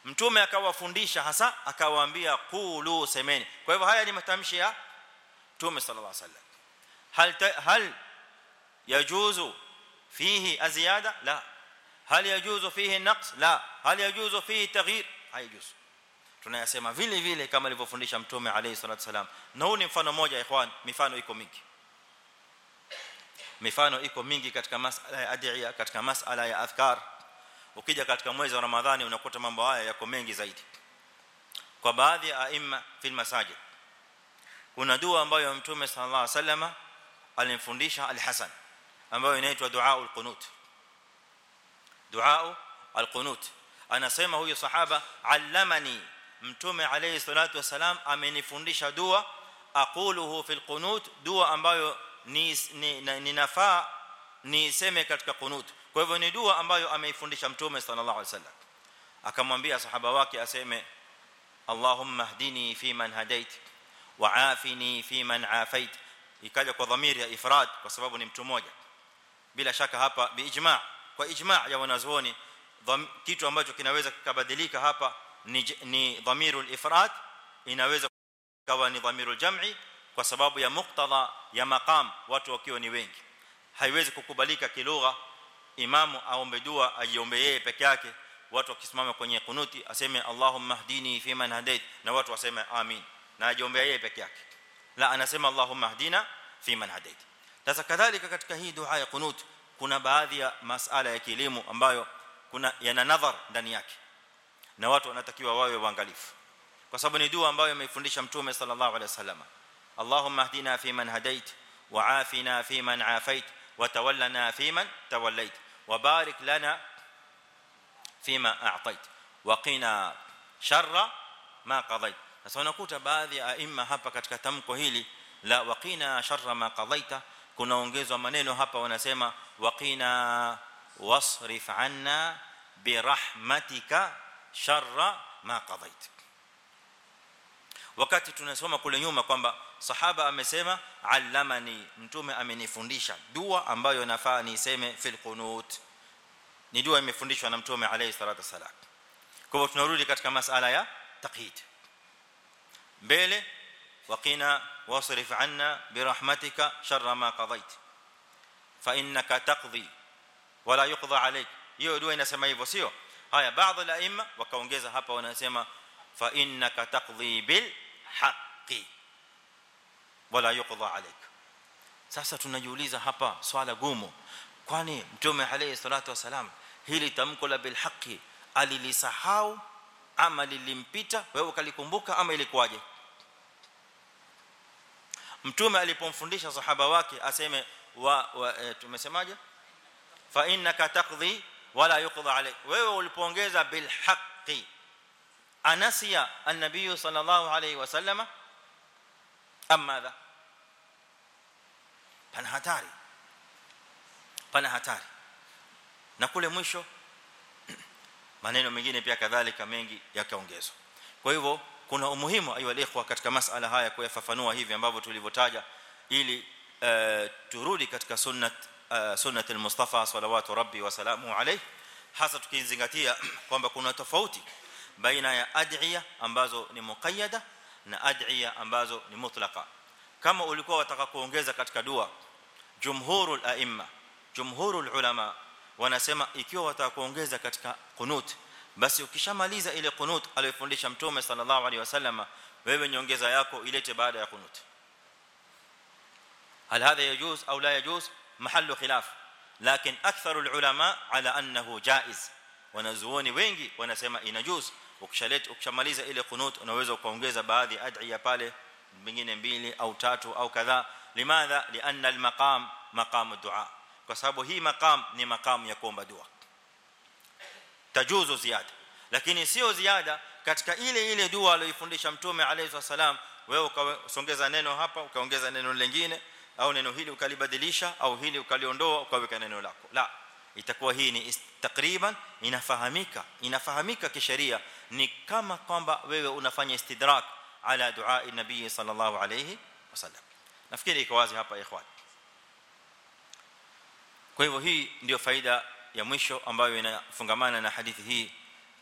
mtume akawafundisha hasa akawaambia qulu semeni kwa hivyo haya ni matamshi ya mtume sallallahu alayhi wasallam hal hal yajuzu fihi aziyada la hal yajuzu fihi naqs la hal yajuzu fihi taghyir haijuzu tunayasema vile vile kama alivyofundisha mtume alayhi salatu wasalam na huu ni mfano mmoja ikhwan mifano iko mingi mifano iko mingi katika masala ya adhiya katika masala ya adhkar ukija katika mwezi wa ramadhani unakuta mambo haya yako mengi zaidi kwa baadhi ya aima fil masajid kuna dua ambayo mtume sallallahu alaihi wasallam alimfundisha al-Hasan ambayo inaitwa duaul qunut duaul al-qunut anasema huyo sahaba allamani mtume alayhi salatu wasalam amenifundisha dua aquluhu fil qunut dua ambayo ni ninafaa niseme katika qunut kwa hivyo ni dua ambayo ameifundisha mtume sallallahu alaihi wasallam akamwambia sahaba wake aseme Allahumma hdini fi man hadait wa afini fi man afait ikaja kwa dhamiri ya ifrad kwa sababu ni mtu mmoja bila shaka hapa biijma kwa ijma ya wanazuoni kitu ambacho kinaweza kikabadilika hapa ni ni dhamirul ifrad inaweza kawa ni dhamirul jam'i kwa sababu ya muktadha ya maqam watu wakiwa ni wengi haiwezi kukubalika kilugha imamu aombe dua ajiombe yeye peke yake watu wakisimama kwenye kunuti aseme Allahumma hdini fi man hadait na watu waseme amin na ajiombe yeye peke yake la anasema Allahumma hdina fi man hadait sasa kadhalika katika hii dua ya kunut kuna baadhi ya masala ya kielimu ambayo kuna yana nadhar ndani yake na watu wanatakiwa wawe waangalifu kwa sababu ni dua ambayo ameifundisha mtume sallallahu alaihi wasallam Allahumma hdina fi man hadait wa afina fi man afait wa tawallana fi man tawallait lana fima a'tait wa qina sharra ma qadait sasa unakuta baadhi ya aima hapa katika tamko hili la waqina sharra ma qadaita kunaongezwa maneno hapa wanasema waqina wasrif anna birahmatika sharra ma qadait wakati tunasoma kule nyuma kwamba sahaba amesema allamani mtume amenifundisha dua ambayo nafaa niseme fil qunut ni dua imefundishwa na mtume alayhi salatu wasalam kwa hivyo tunarudi katika masala ya taqhid mbele waqina wasrif anna birahmatika sharra ma qadait fa innaka taqdi wala yuqda alayk hiyo dua inasema hivyo sio haya baadhi la aima wakaongeza hapa wanasema fa innaka taqdi bil haqqi wala yuqda alayk sasa tunajiuliza hapa swala gumu kwani mtume alayhi salatu wasalam hili tamko la bil haqqi alilisahau ama lilimpita wewe ukalikumbuka ama ilikuwaje mtume alipomfundisha sahaba wake aseme wa, wa e, tumesemaje fa innaka taqdi wala yuqda alayk wewe ulipoongeza bil haqqi anasiya an-nabiy sallallahu alayhi wasallam am madha? Pana hatari. Pana hatari. Na kule mwisho *clears throat* maneno mengine pia kadhalika mengi yakaongezwa. Kwa hivyo kuna umuhimu ayu alikhwa katika masala haya kuyafafanua hivi ambavyo tulivyotaja ili turudi katika sunnat sunnat al-mustafa salawatu rabbi wa salamu alayhi. Hasa tukizingatia *clears throat* kwamba kuna tofauti baina ya ad'iya ambazo ni muqayyada na ad'iya ambazo ni mutlaqa kama ulikuwa wataka kuongeza katika dua jumhurul aimma jumhurul ulama wanasema ikiwa wataka kuongeza katika qunut basi ukishamaliza ile qunut aliyofundisha mtume sallallahu alaihi wasallam wewe nyongeza yako ilete baada ya qunut هل هذا يجوز أو لا يجوز محل خلاف لكن أكثر العلماء على انه جائز wanazuoni wengi wanasema inajuz ukishaleta ukishamaliza ile qunut unaweza ukaongeza baadhi ya adhiya pale mingine mbili au tatu au kadhaa limadha lianna almaqam maqam ad-du'a kwa sababu hii maqam ni maqam ya kuomba dua tajuzu ziada lakini sio ziada katika ile ile dua aliyofundisha mtume alayhi wasallam wewe ukasongeza neno hapa ukaongeza neno lingine au neno hili ukalibadilisha au hili ukaliondoa ukaweka neno lako la itakuwa hii ni takriban inafahamika inafahamika kisheria ni kama kwamba wewe unafanya istidrak ala dua nabii sallallahu alayhi wasallam nafikiri iko wazi hapa ikhwan kwa hivyo hii ndio faida ya mwisho ambayo inafungamana na hadithi hii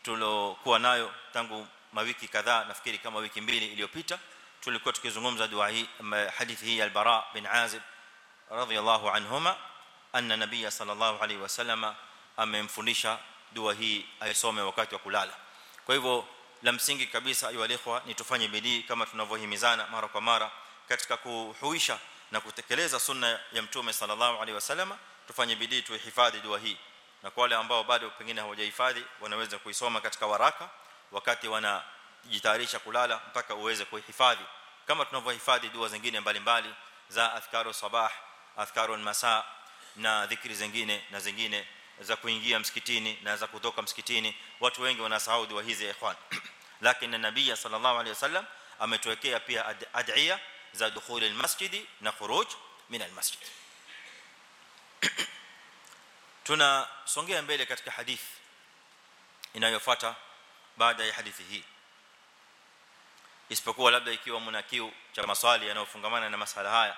tulokuwa nayo tangu mawiki kadhaa nafikiri kama wiki mbili iliyopita tulikuwa tukizungumza dua hii hadithi hii al-Bara bin Azib radhiyallahu anhuma anna nabiya sallallahu alaihi wasallam amemfundisha dua hii aisome wakati wa kulala. Kwa hivyo la msingi kabisa ayu alikhwa ni tufanye bidii kama tunavyohimizana mara kwa mara katika kuhuisha na kutekeleza sunna ya mtume sallallahu alaihi wasallam tufanye bidii tuihifadhi dua hii. Na kwa wale ambao bado pengine hawajahifadhi wanaweza kuisoma katika waraka wakati wanajitayarisha kulala mpaka uweze kuihifadhi. Kama tunavyohifadhi dua zingine mbalimbali za adhkaru sabah adhkaru masaa na dhikri zingine na zingine za kuingia msikitini na za kutoka msikitini. Watu wengi wanasahau dua hizi ikhwan. *clears throat* Lakini nabii sallallahu alaihi wasallam ametuwekea pia adhiya za dukhul almasjid na khuruj min almasjid. *clears throat* Tunasongea mbele katika hadithi inayofuata baada ya hadithi hii. Isipokuwa labda ikiwa mna kiu cha maswali yanayofungamana na masala haya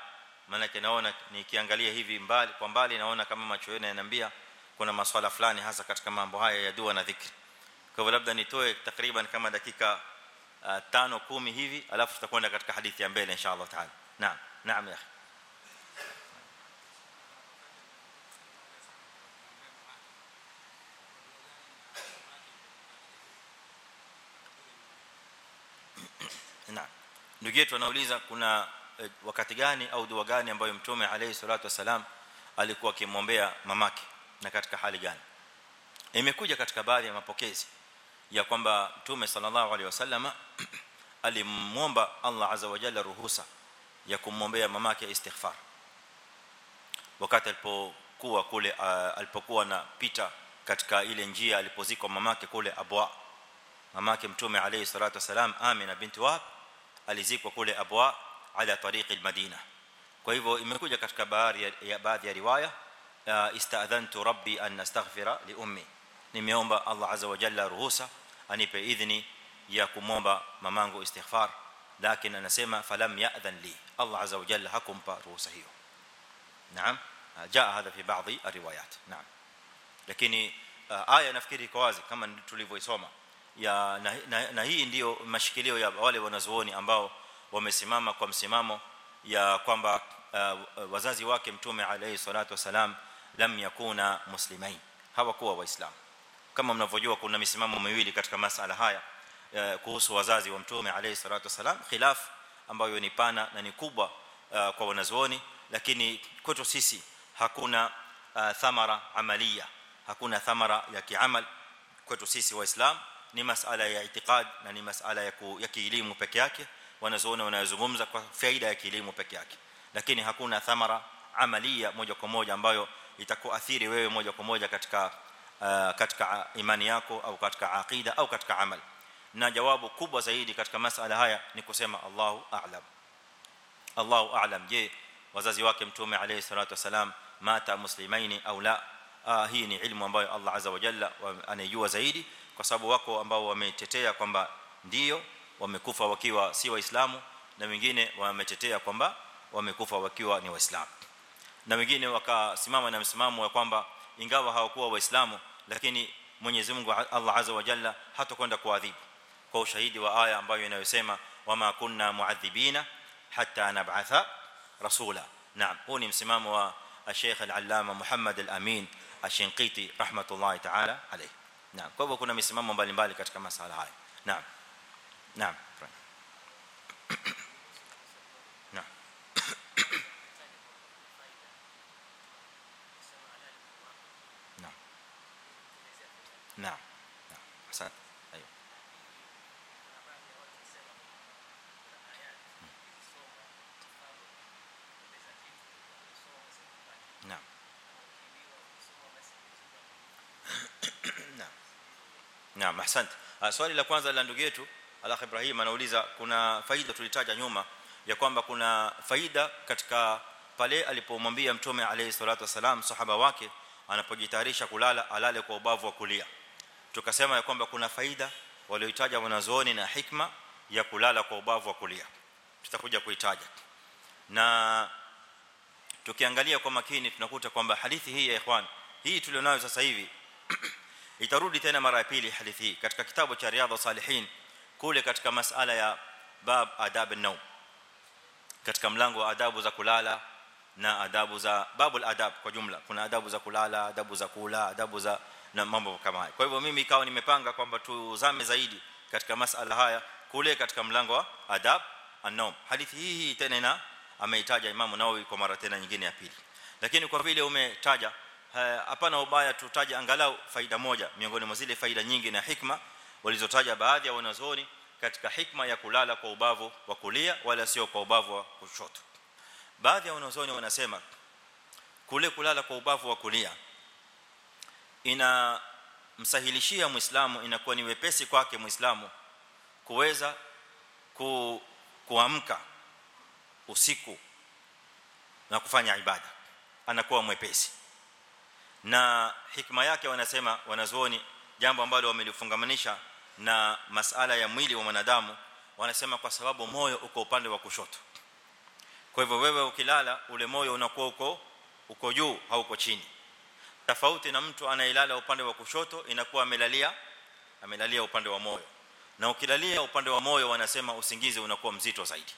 maana naona nikiangalia hivi mbali kwa mbali naona kama macho yenu yananiambia kuna masuala fulani hasa katika mambo haya ya dua na dhikri. Kwa hivyo labda nitoe takriban kama dakika 5 10 hivi alafu tutakwenda katika hadithi ya mbele inshallah taala. Naam naam ya ndugu yetu anauliza kuna wakati gani au dua gani ambayo mtume alayhi salatu wasalam alikuwa akimwombea mamake na katika hali gani? Imekuja katika baadhi ya mapokezi ya kwamba mtume sallallahu alaihi wasallam *clears throat* alimwomba Allah azza wa jalla ruhusa ya kumwombea mamake istighfar. Wakati alipokuwa kule alipokuwa anapita katika ile njia alipozikwa mamake kule Abwa. Mamake mtume alayhi salatu wasalam Amina binti Wahab alizikwa kule Abwa ala tariqi al-Madina kwa hivyo imekuja katika baadhi ya baadhi ya riwaya istadhantu rabbi an astaghfira li ummi nimeomba Allah azza wa jalla ruhusa anipe idhni ya kumomba mamangu istighfar lakini anasema falam ya'dhan li Allah azza wa jalla hakumpa ruhusa hiyo naam jaa hadha fi baadhi الروايات naam lakini aya nafikiri iko wazi kama tulivyoisoma ya na hii ndio mashikilio ya wale wanazuoni ambao wamesimama kwa msimamo ya kwamba uh, wazazi wake mtume alayhi salatu wasalam lam yakuna muslimain hawakuwa waislamu kama mnavyojua kuna misimamo miwili katika masala haya uh, kuhusu wazazi wa mtume alayhi salatu wasalam khilaf ambayo ni pana na ni kubwa uh, kwa wanazuoni lakini kwetu sisi hakuna uh, thamara amalia hakuna thamara ya kiamal kwetu sisi waislamu ni masala ya itikad na ni masala ya, ku, ya kielimu peke yake wanazoona wanayozungumza kwa faida ya kielimu peke yake lakini hakuna thamara amalia moja kwa moja ambayo itakuathiri wewe moja kwa moja katika uh, katika imani yako au katika aqida au katika amal na jawabu kubwa zaidi katika masala haya ni kusema Allahu a'lam Allahu a'lam je wazazi wake mtume alayhi salatu wasalam mata muslimaini au la ah, hii ni ilmu ambayo Allah azza wa jalla anayejua zaidi kwa sababu wako ambao wametetea kwamba ndio wamekufa wakiwa si waislamu na wengine wametetea kwamba wamekufa wakiwa ni waislamu na wengine wakasimama na msimamo wa kwamba ingawa hawakuwa waislamu lakini Mwenyezi Mungu Allah azza wa jalla hatakwenda kuadhibu kwa ushahidi wa aya ambayo inayosema wama kunna muadhibina hatta nab'atha rasula naam huu ni msimamo wa Sheikh Al-Allama Muhammad Al-Amin Ash-Shinqiti rahmatullahi ta'ala alayhi naam kwa hivyo kuna misimamo mbalimbali katika masala haya naam *coughs* *coughs* naam naam. Asante. Ayo. *coughs* Asante. Swali la kwanza la ndugu yetu Alakh Ibrahim anauliza kuna faida tulitaja nyuma ya kwamba kuna faida katika pale alipomwambia mtume alayhi salatu wasalam sahaba wake anapojitayarisha kulala alale kwa ubavu wa kulia. Tukasema ya kwamba kuna faida walioitaja wanazuoni na hikma ya kulala kwa ubavu wa kulia. Tutakuja kuitaja. Na tukiangalia kwa makini tunakuta kwamba hadithi hii ya ikhwan hii tulionayo sasa hivi *clears throat* itarudi tena mara ya pili hadithi hii katika kitabu cha riadha salihin kule katika masala ya bab adab an-nawm. Katika mlango wa adabu za kulala na adabu za babul adab kwa jumla. Kuna adabu za kulala adabu za kula adabu za na mambo kama haya kwa hivyo mimi ikawa nimepanga kwamba tuzame zaidi katika masala haya kule katika mlango wa adab an-nawm. Hadithi hii tena ina ameitaja imamu Nawawi kwa mara tena nyingine ya pili. Lakini kwa vile umetaja hapana ubaya tutaje angalau faida moja miongoni mwa zile faida nyingi na hikma walizotaja baadhi ya wanazoni katika hikma ya kulala kwa ubavu wa kulia wala sio kwa ubavu wa kushoto. Baadhi ya wanazoni wanasema kule kulala kwa ubavu wa kulia ina msahilishia muislamu inakuwa ni wepesi kwake muislamu kuweza ku, kuamka usiku na kufanya ibada. Anakuwa mwepesi. Na hikma yake wanasema wanazuoni jambo ambalo wamelifungamanisha na masala ya mwili wa mwanadamu wanasema kwa sababu moyo uko upande wa kushoto. Kwa hivyo wewe ukilala ule moyo unakuwa uko uko juu uko chini. Tofauti na mtu anayelala upande wa kushoto inakuwa amelalia amelalia upande wa moyo. Na ukilalia upande wa moyo wanasema usingizi unakuwa mzito zaidi.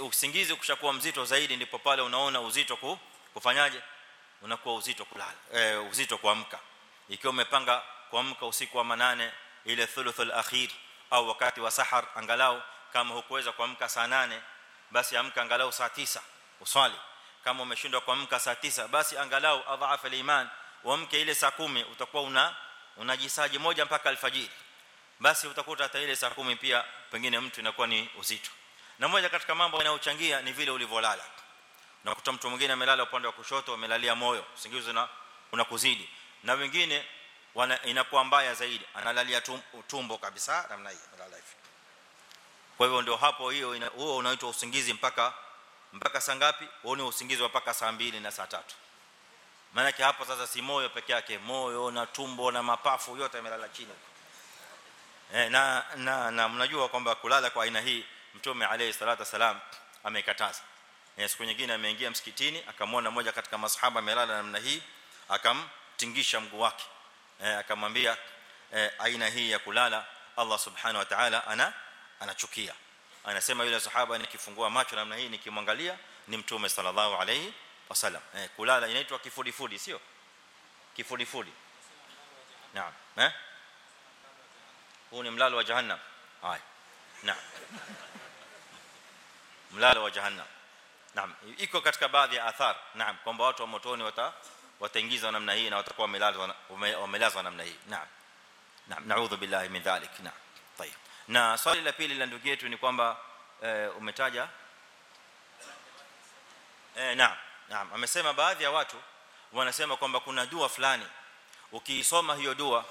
Usingizi ukishakuwa mzito zaidi ndipo pale unaona uzito kufanyaje? Unakuwa uzito kulala eh, uzito kuamka. Ikiwa umepanga kuamka usiku wa manane ile thuluthul akhir au wakati wa sahar angalau kama hukuweza kuamka saa 8 basi amka angalau saa 9 uswali. Kama umeshindwa kuamka saa 9 basi angalau adhafa al-iman uamke ile saa 10 utakuwa una unajisaji moja mpaka alfajiri. Basi utakuta hata ile saa 10 pia pengine mtu inakuwa ni uzito. Na moja katika mambo yanayochangia ni vile ulivyolala. Unakuta mtu mwingine amelala upande wa kushoto amelalia moyo usingizi na unakuzidi. Na wengine inakuwa mbaya zaidi. Analalia tumbo kabisa namna hiyo analala hivi kwa hivyo ndio hapo hiyo huo unaitwa usingizi mpaka mpaka saa ngapi? Huo ni usingizi mpaka saa 2 na saa 3 maana hapo sasa si moyo peke yake moyo na tumbo na mapafu yote yamelala chini. Eh na na, na mnajua kwamba kulala kwa aina hii mtume alayhi salatu wasalam amekataza. Eh siku nyingine ameingia msikitini akamwona mmoja katika masahaba amelala namna hii akamtingisha mguu wake akamwambia eh, aina hii ya kulala Allah subhanahu wa ta'ala ana anachukia anasema yule sahaba nikifungua macho namna hii nikimwangalia ni mtume sallallahu alayhi wasallam eh kulala inaitwa kifudifudi sio kifudifudi naam eh huu ni mlalo wa jahannam haya naam mlalo wa jahannam naam iko katika baadhi ya athar naam kwamba watu wa motoni wata wataingizwa namna hii na watakuwa wamelazwa wamelazwa namna hii. Naam. Naam. Naudhu billahi min dhalik. Naam. Tayeb na swali la pili la ndugu yetu ni kwamba umetaja? Eh naam. Naam. Amesema baadhi ya watu wanasema kwamba kuna dua fulani. Ukiisoma hiyo dua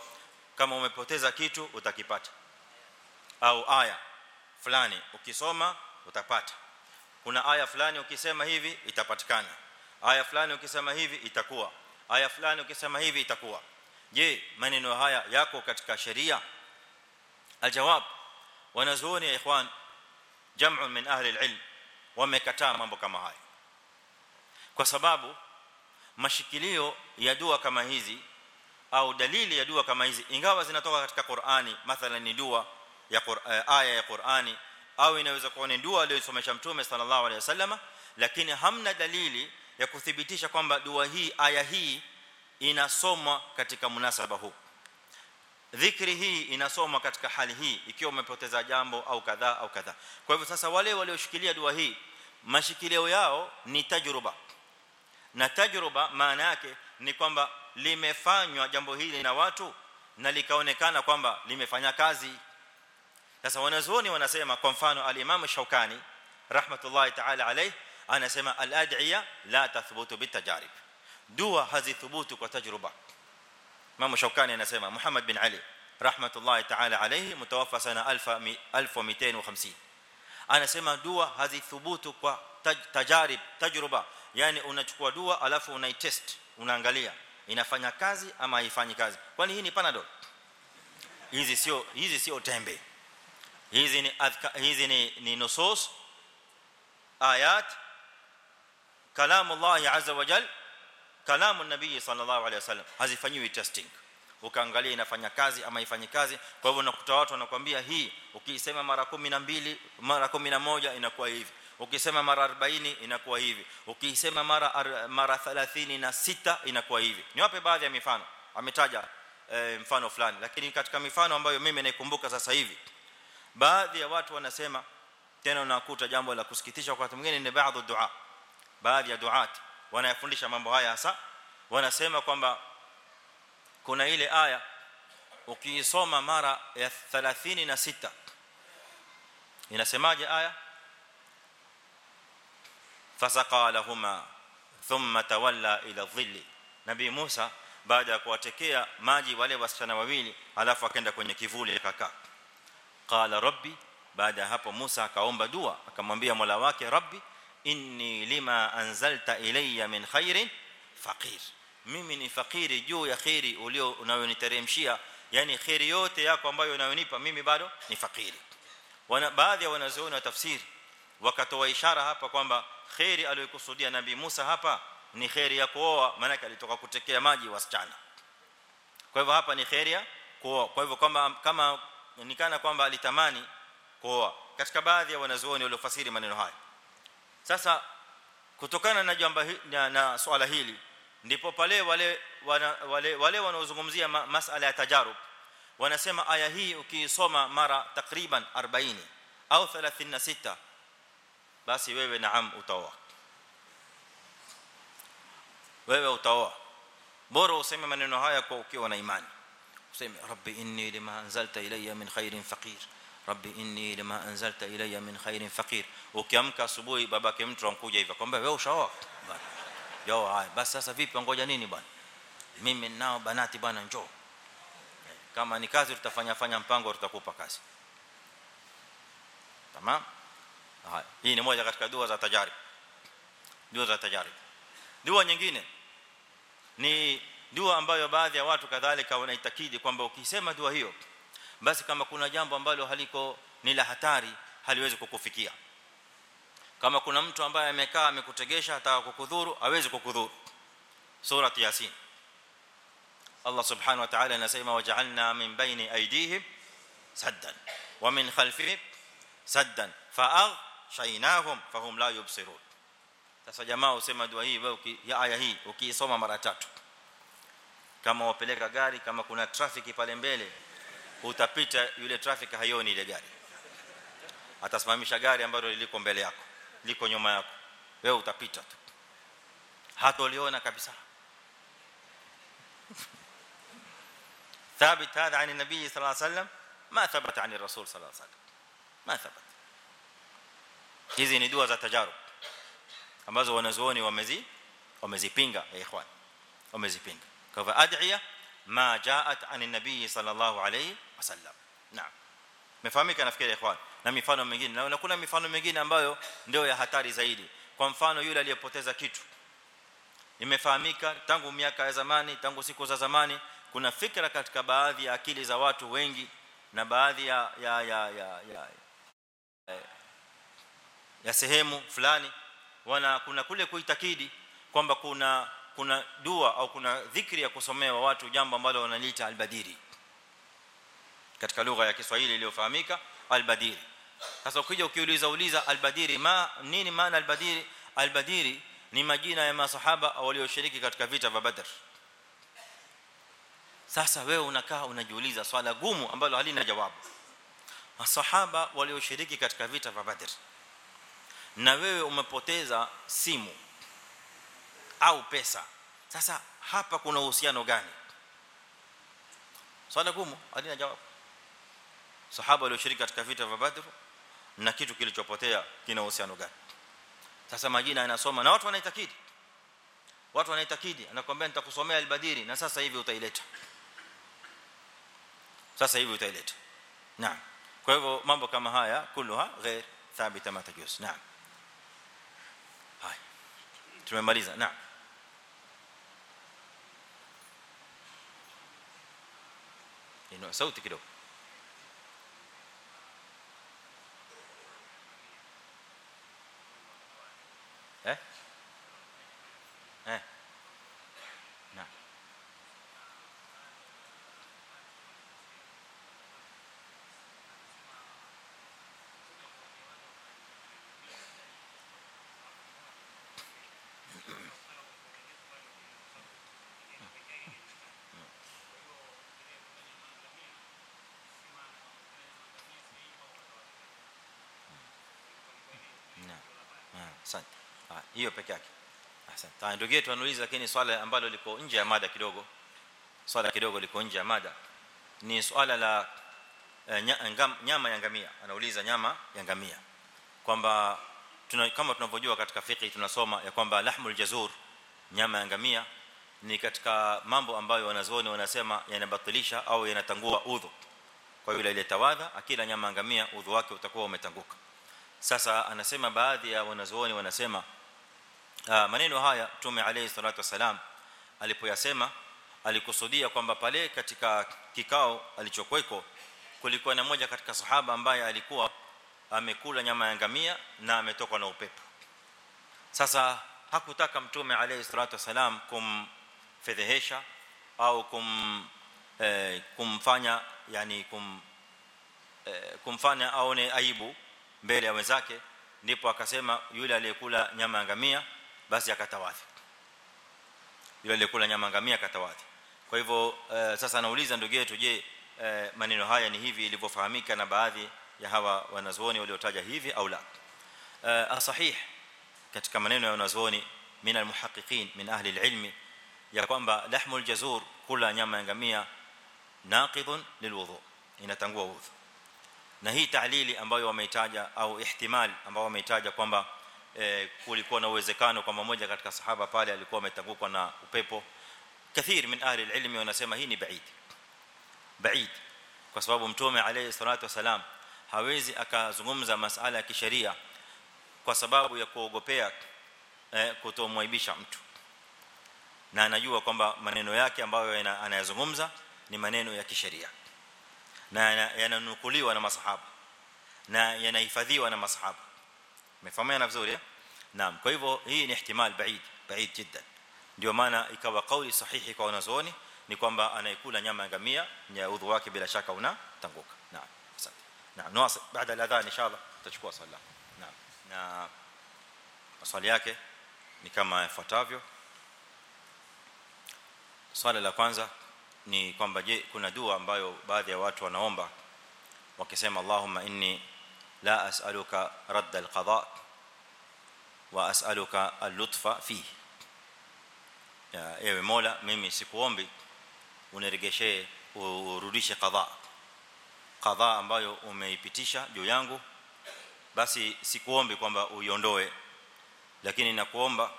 kama umepoteza kitu utakipata. Au aya fulani ukisoma utapata. Kuna aya fulani ukisema hivi itapatikana aya fulani ukisema hivi itakuwa aya fulani ukisema hivi itakuwa je maneno haya yako katika sheria aljawab wanazuoni ya ikhwan jam'u min ahli alilm wamekataa mambo kama haya kwa sababu mashikilio ya dua kama hizi au dalili ya dua kama hizi ingawa zinatoka katika Qur'ani mathalan ni dua ya aya ya Qur'ani au inaweza kuwa ni dua aliyosomesha mtume sallallahu alaihi wasallama lakini hamna dalili ya kuthibitisha kwamba dua hii aya hii inasomwa katika munasaba huu. Dhikri hii inasomwa katika hali hii ikiwa umepoteza jambo au kadhaa au kadhaa. Kwa hivyo sasa wale walioshikilia dua hii mashikilio yao ni tajruba. Na tajruba maana yake ni kwamba limefanywa jambo hili na watu na likaonekana kwamba limefanya kazi. Sasa wanazuoni wanasema kwa mfano al-Imam Shaukani rahmatullahi ta'ala alayhi anasema al-ad'iya la tathbutu bitajarib dua hazithubutu kwa tajruba Imam Shaukani anasema Muhammad bin Ali rahmatullahi ta'ala alayhi mutawaffa sana 1250 anasema dua hazithubutu kwa tajarib tajruba yani unachukua dua alafu unaitest unaangalia inafanya kazi ama haifanyi kazi kwani hii ni panadol hizi sio hizi sio tembe hizi ni hizi ni ni nusus ayat kalamu Allah azza wa jal kalamu nabii sallallahu alaihi wasallam. Hazifanyiwi testing. Ukaangalia inafanya kazi ama ifanye kazi. Kwa hivyo unakuta watu wanakuambia hii ukisema mara 12 mara 11 inakuwa hivi. Ukisema mara 40 inakuwa hivi. Ukisema mara mara 36 inakuwa hivi. Niwape baadhi ya mifano. Ametaja e, mfano fulani. Lakini katika mifano ambayo mimi naikumbuka sasa hivi baadhi ya watu wanasema tena unakuta jambo la kusikitisha kwa watu mwingine ni baadhi dua baadhi ya duat. Wanayafundisha mambo haya hasa wanasema kwamba kuna ile aya ukiisoma mara ya 36 inasemaje aya? Fasaqa lahumma thumma tawalla ila dhilli. Nabii Musa baada ya kuwatekea maji wale wasichana wawili alafu akaenda kwenye kivuli akakaa. Qala rabbi baada hapo Musa akaomba dua akamwambia Mola wake rabbi inni lima anzalta ilayya min khairin faqir. Mimi ni fakiri juu ya khairi ulio unayoniteremshia yani khairi yote yako ambayo unayonipa mimi bado ni fakiri wana baadhi ya wanazuoni wa tafsiri wakatoa ishara hapa kwamba khairi aliyokusudia nabii Musa hapa ni khairi ya kuoa maana alitoka kutekea maji wasichana. Kwa hivyo hapa ni khairi ya kuoa. Kwa hivyo kama kama nikana kwamba alitamani kuoa. Katika baadhi ya wanazuoni waliofasiri maneno haya sasa kutokana na jambo na, na swala hili ndipo pale wale wale wale wanaozungumzia ma, masala ya tajarub wanasema aya hii ukiisoma mara takriban 40 au 36 basi wewe naam utaoa wewe utaoa bora useme maneno haya kwa ukiwa na imani useme rabbi inni lima anzalta ilayya min khairin faqir rabbi inni lima anzalta ilayya min khairin faqir. Ukiamka asubuhi babake mtu ankuja hivyo kwamba wewe ushaoa? Bwana. Yo haya. Basi sasa vipi ngoja nini bwana? Mimi ninao banati bwana njoo. Kama ni kazi tutafanya fanya mpango tutakupa kazi. Tamam? Haya. Hii ni moja katika dua za tajarib. Dua za tajarib. Dua nyingine. Ni dua ambayo baadhi ya watu kadhalika wanaitakidi kwamba ukisema dua hiyo basi kama kuna jambo ambalo haliko ni la hatari haliwezi kukufikia kama kuna mtu ambaye amekaa amekutegesha ataka kukudhuru hawezi kukudhuru sura yasin Allah subhanahu wa ta'ala anasema waja'alna min bayni aydihim saddan wa min khalfihim saddan fa'aghshaynahum fahum la yubsirun sasa jamaa usema dua hii wewe ya aya hii ukiisoma mara tatu kama wapeleka gari kama kuna traffic pale mbele utapita yule traffic haioni ile gari atasimamisha gari ambalo liko mbele yako liko nyuma yako wewe utapita tu hata uliona kabisa ثابت هذا عن النبي صلى الله عليه وسلم ما ثبت عن الرسول صلى الله عليه وسلم ما ثبت hizi ni dua za tajarub ambazo wanazuoni wamezi wamezipinga ya ikhwan wamezipinga kwa adhiya ma jaat an nabii sallallahu alayhi wasallam naam. Mefahamika nafikiri ikhwan na mifano mingine. Na kuna mifano mingine ambayo ndio ya hatari zaidi. Kwa mfano yule aliyepoteza kitu. Imefahamika tangu miaka ya zamani tangu siku za zamani kuna fikra katika baadhi ya akili za watu wengi na baadhi ya ya ya ya, ya, ya sehemu fulani wana kuna kule kuitakidi kwamba kuna kuna dua au kuna dhikri ya kusomewa watu jambo ambalo wanaliita albadiri. Katika lugha ya Kiswahili iliyofahamika albadiri. Sasa ukija ukiuliza uliza albadiri ma nini maana albadiri? Albadiri ni majina ya masahaba walioshiriki katika vita vya badr. Sasa wewe unakaa unajiuliza swala gumu ambalo halina jawabu. Masahaba walioshiriki katika vita vya badr. Na wewe umepoteza simu au pesa. Sasa hapa kuna uhusiano gani? Swala gumu halina jawabu. Sahaba walioshiriki katika vita vya badr na kitu kilichopotea kina uhusiano gani? Sasa majina yanasoma na watu wanaitakidi watu wanaitakidi anakuambia nitakusomea albadiri na sasa hivi utaileta. Sasa hivi utaileta. Naam. Kwa hivyo mambo kama haya kulluha ghair thabita matajus naam. Hai tumemaliza. Naam ino sauti kidogo eh? Eh asante. Hiyo peke yake. Asante. Ndugu yetu anauliza lakini swala ambalo liko nje ya mada kidogo. Swala kidogo liko nje ya mada. Ni swala la nyama ya ngamia. Anauliza nyama ya ngamia. Kwamba tuna kama tunavyojua katika fiqh tunasoma ya kwamba lahmul jazur nyama ya ngamia ni katika mambo ambayo wanazuoni wanasema yanabatilisha au yanatangua udhu. Kwa yule aliyetawadha akila nyama ya ngamia udhu wake utakuwa umetanguka sasa anasema baadhi ya wanazuoni wanasema maneno haya tume alayhi salatu wasalam alipoyasema alikusudia kwamba pale katika kikao alichokweko kulikuwa na mmoja katika sahaba ambaye alikuwa amekula nyama ya ngamia na ametoka na upepo. Sasa hakutaka mtume alayhi salatu wasalam kumfedhehesha au kum eh, kumfanya yani kum eh, kumfanya aone aibu mbele ya wenzake ndipo akasema yule aliyekula nyama ya ngamia basi akatawadhi yule aliyekula nyama ya ngamia akatawadhi kwa hivyo uh, sasa anauliza ndugu yetu je uh, maneno haya ni hivi ilivyofahamika na baadhi ya hawa wanazuoni waliotaja hivi au la? Uh, asahih katika maneno ya wanazuoni min almuhaqqiqin min ahli alilm ya kwamba lahmul jazur kula nyama ya ngamia naqidun lilwudu inatangua udhu na hii tahlili ambayo wameitaja au ihtimal ambao wameitaja kwamba eh, kulikuwa na uwezekano kwamba mmoja katika sahaba pale alikuwa ametangukwa na upepo. Kathir min ahli alilmi wanasema hii ni baid. Baid. Kwa sababu mtume alayhi salatu wasalam hawezi akazungumza masuala ya kisheria kwa sababu ya kuogopea eh, kutomwaibisha mtu. Na anajua kwamba maneno yake ambayo anayazungumza ni maneno ya kisheria na yananukuliwa na masahaba na yanahifadhiwa na masahaba umefahamana vizuri naam kwa hivyo hii ni ihtimal baid baid jiddan ndio maana ikawa kauli sahihi kwa wanazuoni ni kwamba anayekula nyama ya ngamia ya udhu wake bila shaka unatanguka naam asante naam nuwasi baada ya adhan inshallah tutachukua swali naam na maswali yake ni kama ifuatavyo swali la kwanza ni kwamba je kuna dua ambayo baadhi ya watu wanaomba wakisema Allahumma inni la as'aluka radd al-qada wa as'aluka al-lutfa fi ya ewe Mola mimi sikuombi uniregeshee urudishe qada. Qada ambayo umeipitisha juu yangu basi sikuombi kwamba uiondoe lakini nakuomba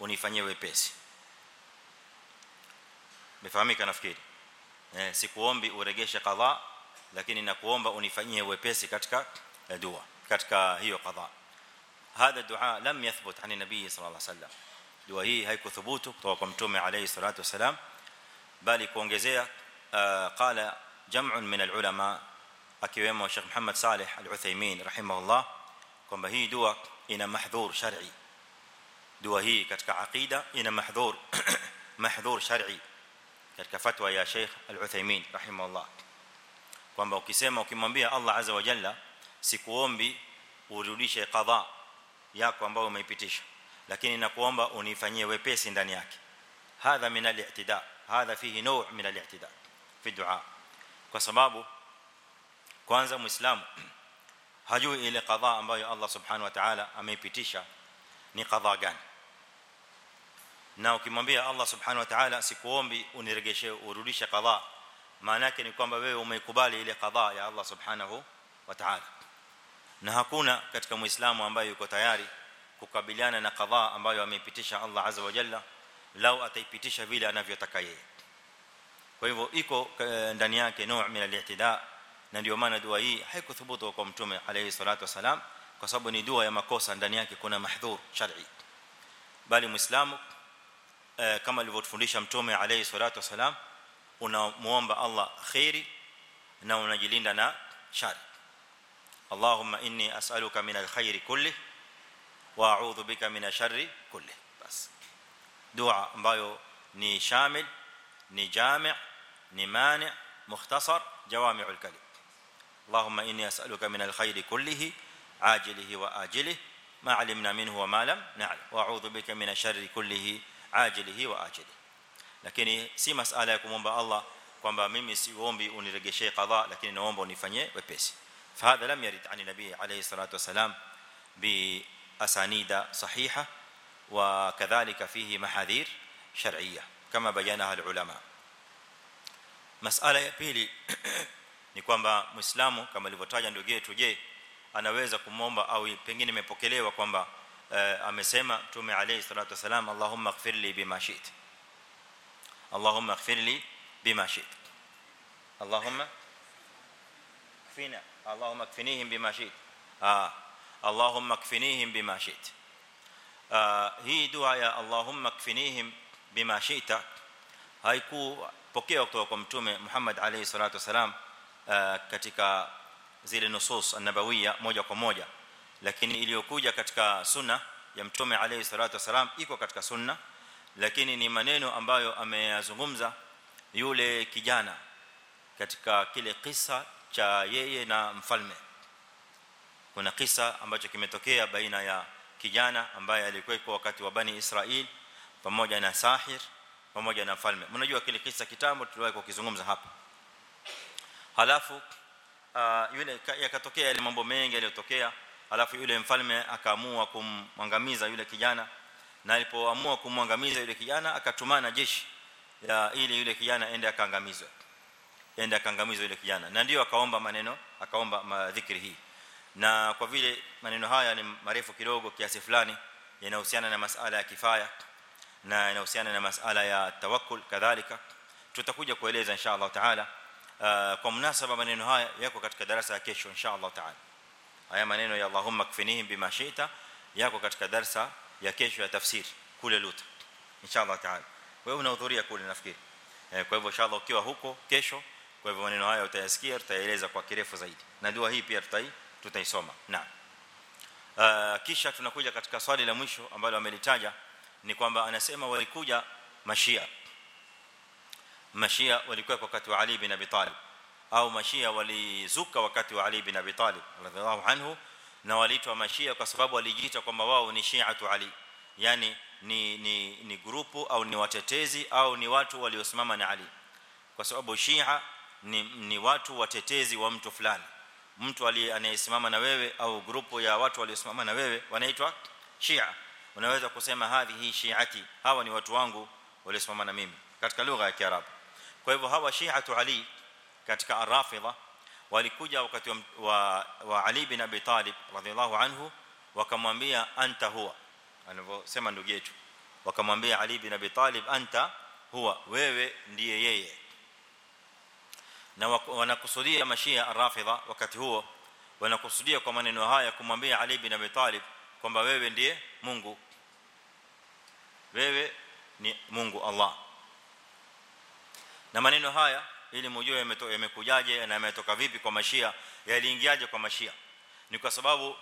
unifanyie wepesi mefahamika nafikiri eh sikuombi uregeshe qadha lakini nakuomba unifanyie wepesi katika dua katika hiyo qadha hada dua lam yathbut ani nabii sallallahu alaihi wasallam dua hii haikuthubutu kutoka kwa mtume alayhi salatu wasalam bali kuongezea qala jam'un min alulama akiwemo Sheikh Muhammad Saleh Al-Uthaymeen rahimahullah kwamba hii dua ina mahdhur shar'i dua hii katika aqida ina mahdhur mahdhur shar'i katika fatwa ya Sheikh Al-Uthaymeen rahimahullah kwamba ukisema ukimwambia Allah azza wa jalla sikuombi urudishe qadha yako ambayo umeipitisha lakini nakuomba unifanyie wepesi ndani yake hadha min al-i'tida hadha fihi naw' min al-i'tida fi du'a kwa sababu kwanza muislamu hajui ile qadha ambayo Allah subhanahu wa ta'ala ameipitisha ni qadha gani na ukimwambia Allah subhanahu wa ta'ala sikuombi uniregeshe urudishe qadha maana yake ni kwamba wewe umeikubali ile qadha ya Allah subhanahu wa ta'ala na hakuna katika muislamu ambaye yuko tayari kukabiliana na qadha ambayo ameipitisha Allah azza wa jalla lao ataipitisha vile anavyotaka yeye kwa hivyo iko ndani yake nuu min al-i'tida na ndio maana dua hii haikuthubutu kwa mtume alayhi salatu wasalam kwa sababu ni dua ya makosa ndani yake kuna mahdhur shar'i bali muislamu kama alivyotufundisha mtume alayhi salatu wasalam unamuomba Allah khairi na unajilinda na shari Allahumma inni as'aluka min alkhairi kulli wa a'udhu bika min asharri kulli bas dua ambayo ni shamil ni jami' ni mani' mukhtasar jawami'ul kalim Allahumma inni as'aluka min alkhairi kullihi ajilihi wa ajilihi ma 'alimna minhu wa ma lam na'lam wa a'udhu bika min asharri kullihi ajilihi wa ajilihi lakini si masala ya kumomba Allah kwamba mimi siombi uniregeshe qadha lakini naomba unifanyie wepesi فهذا لم يرد عن النبي عليه الصلاه والسلام باسانيد صحيحه وكذلك فيه محاذير شرعيه كما بينها العلماء مساله ya pili ni kwamba muislamu kama alivyotaja ndugu yetu je anaweza kumomba au pengine imepokelewa kwamba amesema mtume alayhi salatu wasalam Allahumma ighfir li bima shi'ta Allahumma ighfir li bima shi'ta Allahumma kfina Allahumma kfinihim bima shi'ta ah Allahumma kfinihim bima shi'ta hii dua ya Allahumma kfinihim bima shi'ta haikupokewa kutoka kwa mtume Muhammad alayhi salatu wasalam katika zile nusus an-nabawiyya moja kwa moja lakini iliyokuja katika sunna ya mtume alayhi salatu wasalam iko katika sunna. Lakini ni maneno ambayo ameyazungumza yule kijana katika kile kisa cha yeye na mfalme. Kuna kisa ambacho kimetokea baina ya kijana ambaye alikuwa kwa wakati wa bani Israel pamoja na sahir pamoja na mfalme. Mnajua kile kisa kitambo tuliwahi kukizungumza hapa. Halafu uh, yule yakatokea ile mambo mengi yaliyotokea halafu yule mfalme akaamua kumwangamiza yule kijana na alipoamua kumwangamiza yule kijana akatumana jeshi ya ili yule kijana ende akaangamizwe ende akaangamizwe yule kijana. Na ndio akaomba maneno akaomba madhikri hii. Na kwa vile maneno haya ni marefu kidogo kiasi fulani yanahusiana na masuala ya kifaya na yanahusiana na masuala ya tawakkul kadhalika tutakuja kueleza insha Allah taala. Kwa mnasaba maneno haya yako katika darasa ya kesho insha Allah taala haya maneno ya Allahumma kfinihim bima shi'ta yako katika darasa ya kesho ya tafsiri kule Luta. Inshallah taala. Wewe unahudhuria kule nafikiri. Kwa hivyo inshallah ukiwa huko kesho kwa hivyo maneno haya utayasikia tutaeleza kwa kirefu zaidi. Na dua hii pia tutai tutaisoma. Naam. Kisha tunakuja katika swali la mwisho ambalo amelitaja ni kwamba anasema walikuja mashia. Mashia walikuwa wakati wa Ali bin Abi Talib au mashia walizuka wakati wa Ali bin Abi Talib radhiallahu anhu na waliitwa mashia kwa sababu walijiita kwamba wao ni shi'atu Ali. Yani ni ni ni grupu au ni watetezi au ni watu waliosimama na Ali. Kwa sababu shia ni ni watu watetezi wa mtu fulani. Mtu anayesimama na wewe au grupu ya watu waliosimama na wewe wanaitwa shia. Unaweza kusema hadhi shiati hawa ni watu wangu waliosimama na mimi katika lugha ya kiarabu. Kwa hivyo hawa shiatu ali katika arafidha walikuja wakati wa, wa, wa ali bin abi talib radhiallahu anhu wakamwambia anta huwa anavyosema ndugu yetu wakamwambia ali bin abi talib anta huwa wewe ndiye yeye na wanakusudia mashia arrafidha wakati huo wanakusudia kwa maneno haya kumwambia ali bin abi talib kwamba wewe ndiye Mungu wewe ni Mungu Allah na maneno haya ili mjue yamekujaje na yametoka vipi kwa mashia yaliingiaje kwa mashia. Ni kwa sababu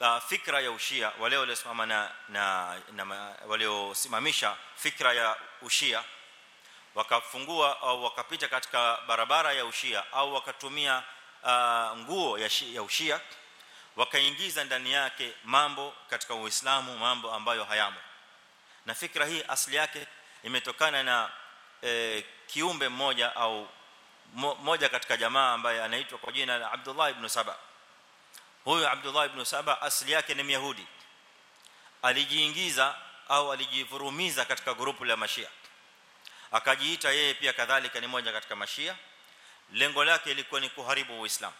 uh, fikra ya ushia wale waliosimama na, na, na waliosimamisha fikra ya ushia wakafungua au wakapita katika barabara ya ushia au wakatumia uh, nguo ya, ya ushia wakaingiza ndani yake mambo katika uislamu mambo ambayo hayamo. Na fikra hii asili yake imetokana na e, kiumbe mmoja au mmoja katika jamaa ambaye anaitwa kwa jina la Abdullah ibn Saba. Huyu Abdullah ibn Saba asili yake ni Myahudi. Alijiingiza au alijivurumiza katika grupu la Mashia. Akajiita yeye pia kadhalika ni mmoja katika Mashia. Lengo lake ilikuwa ni kuharibu Uislamu.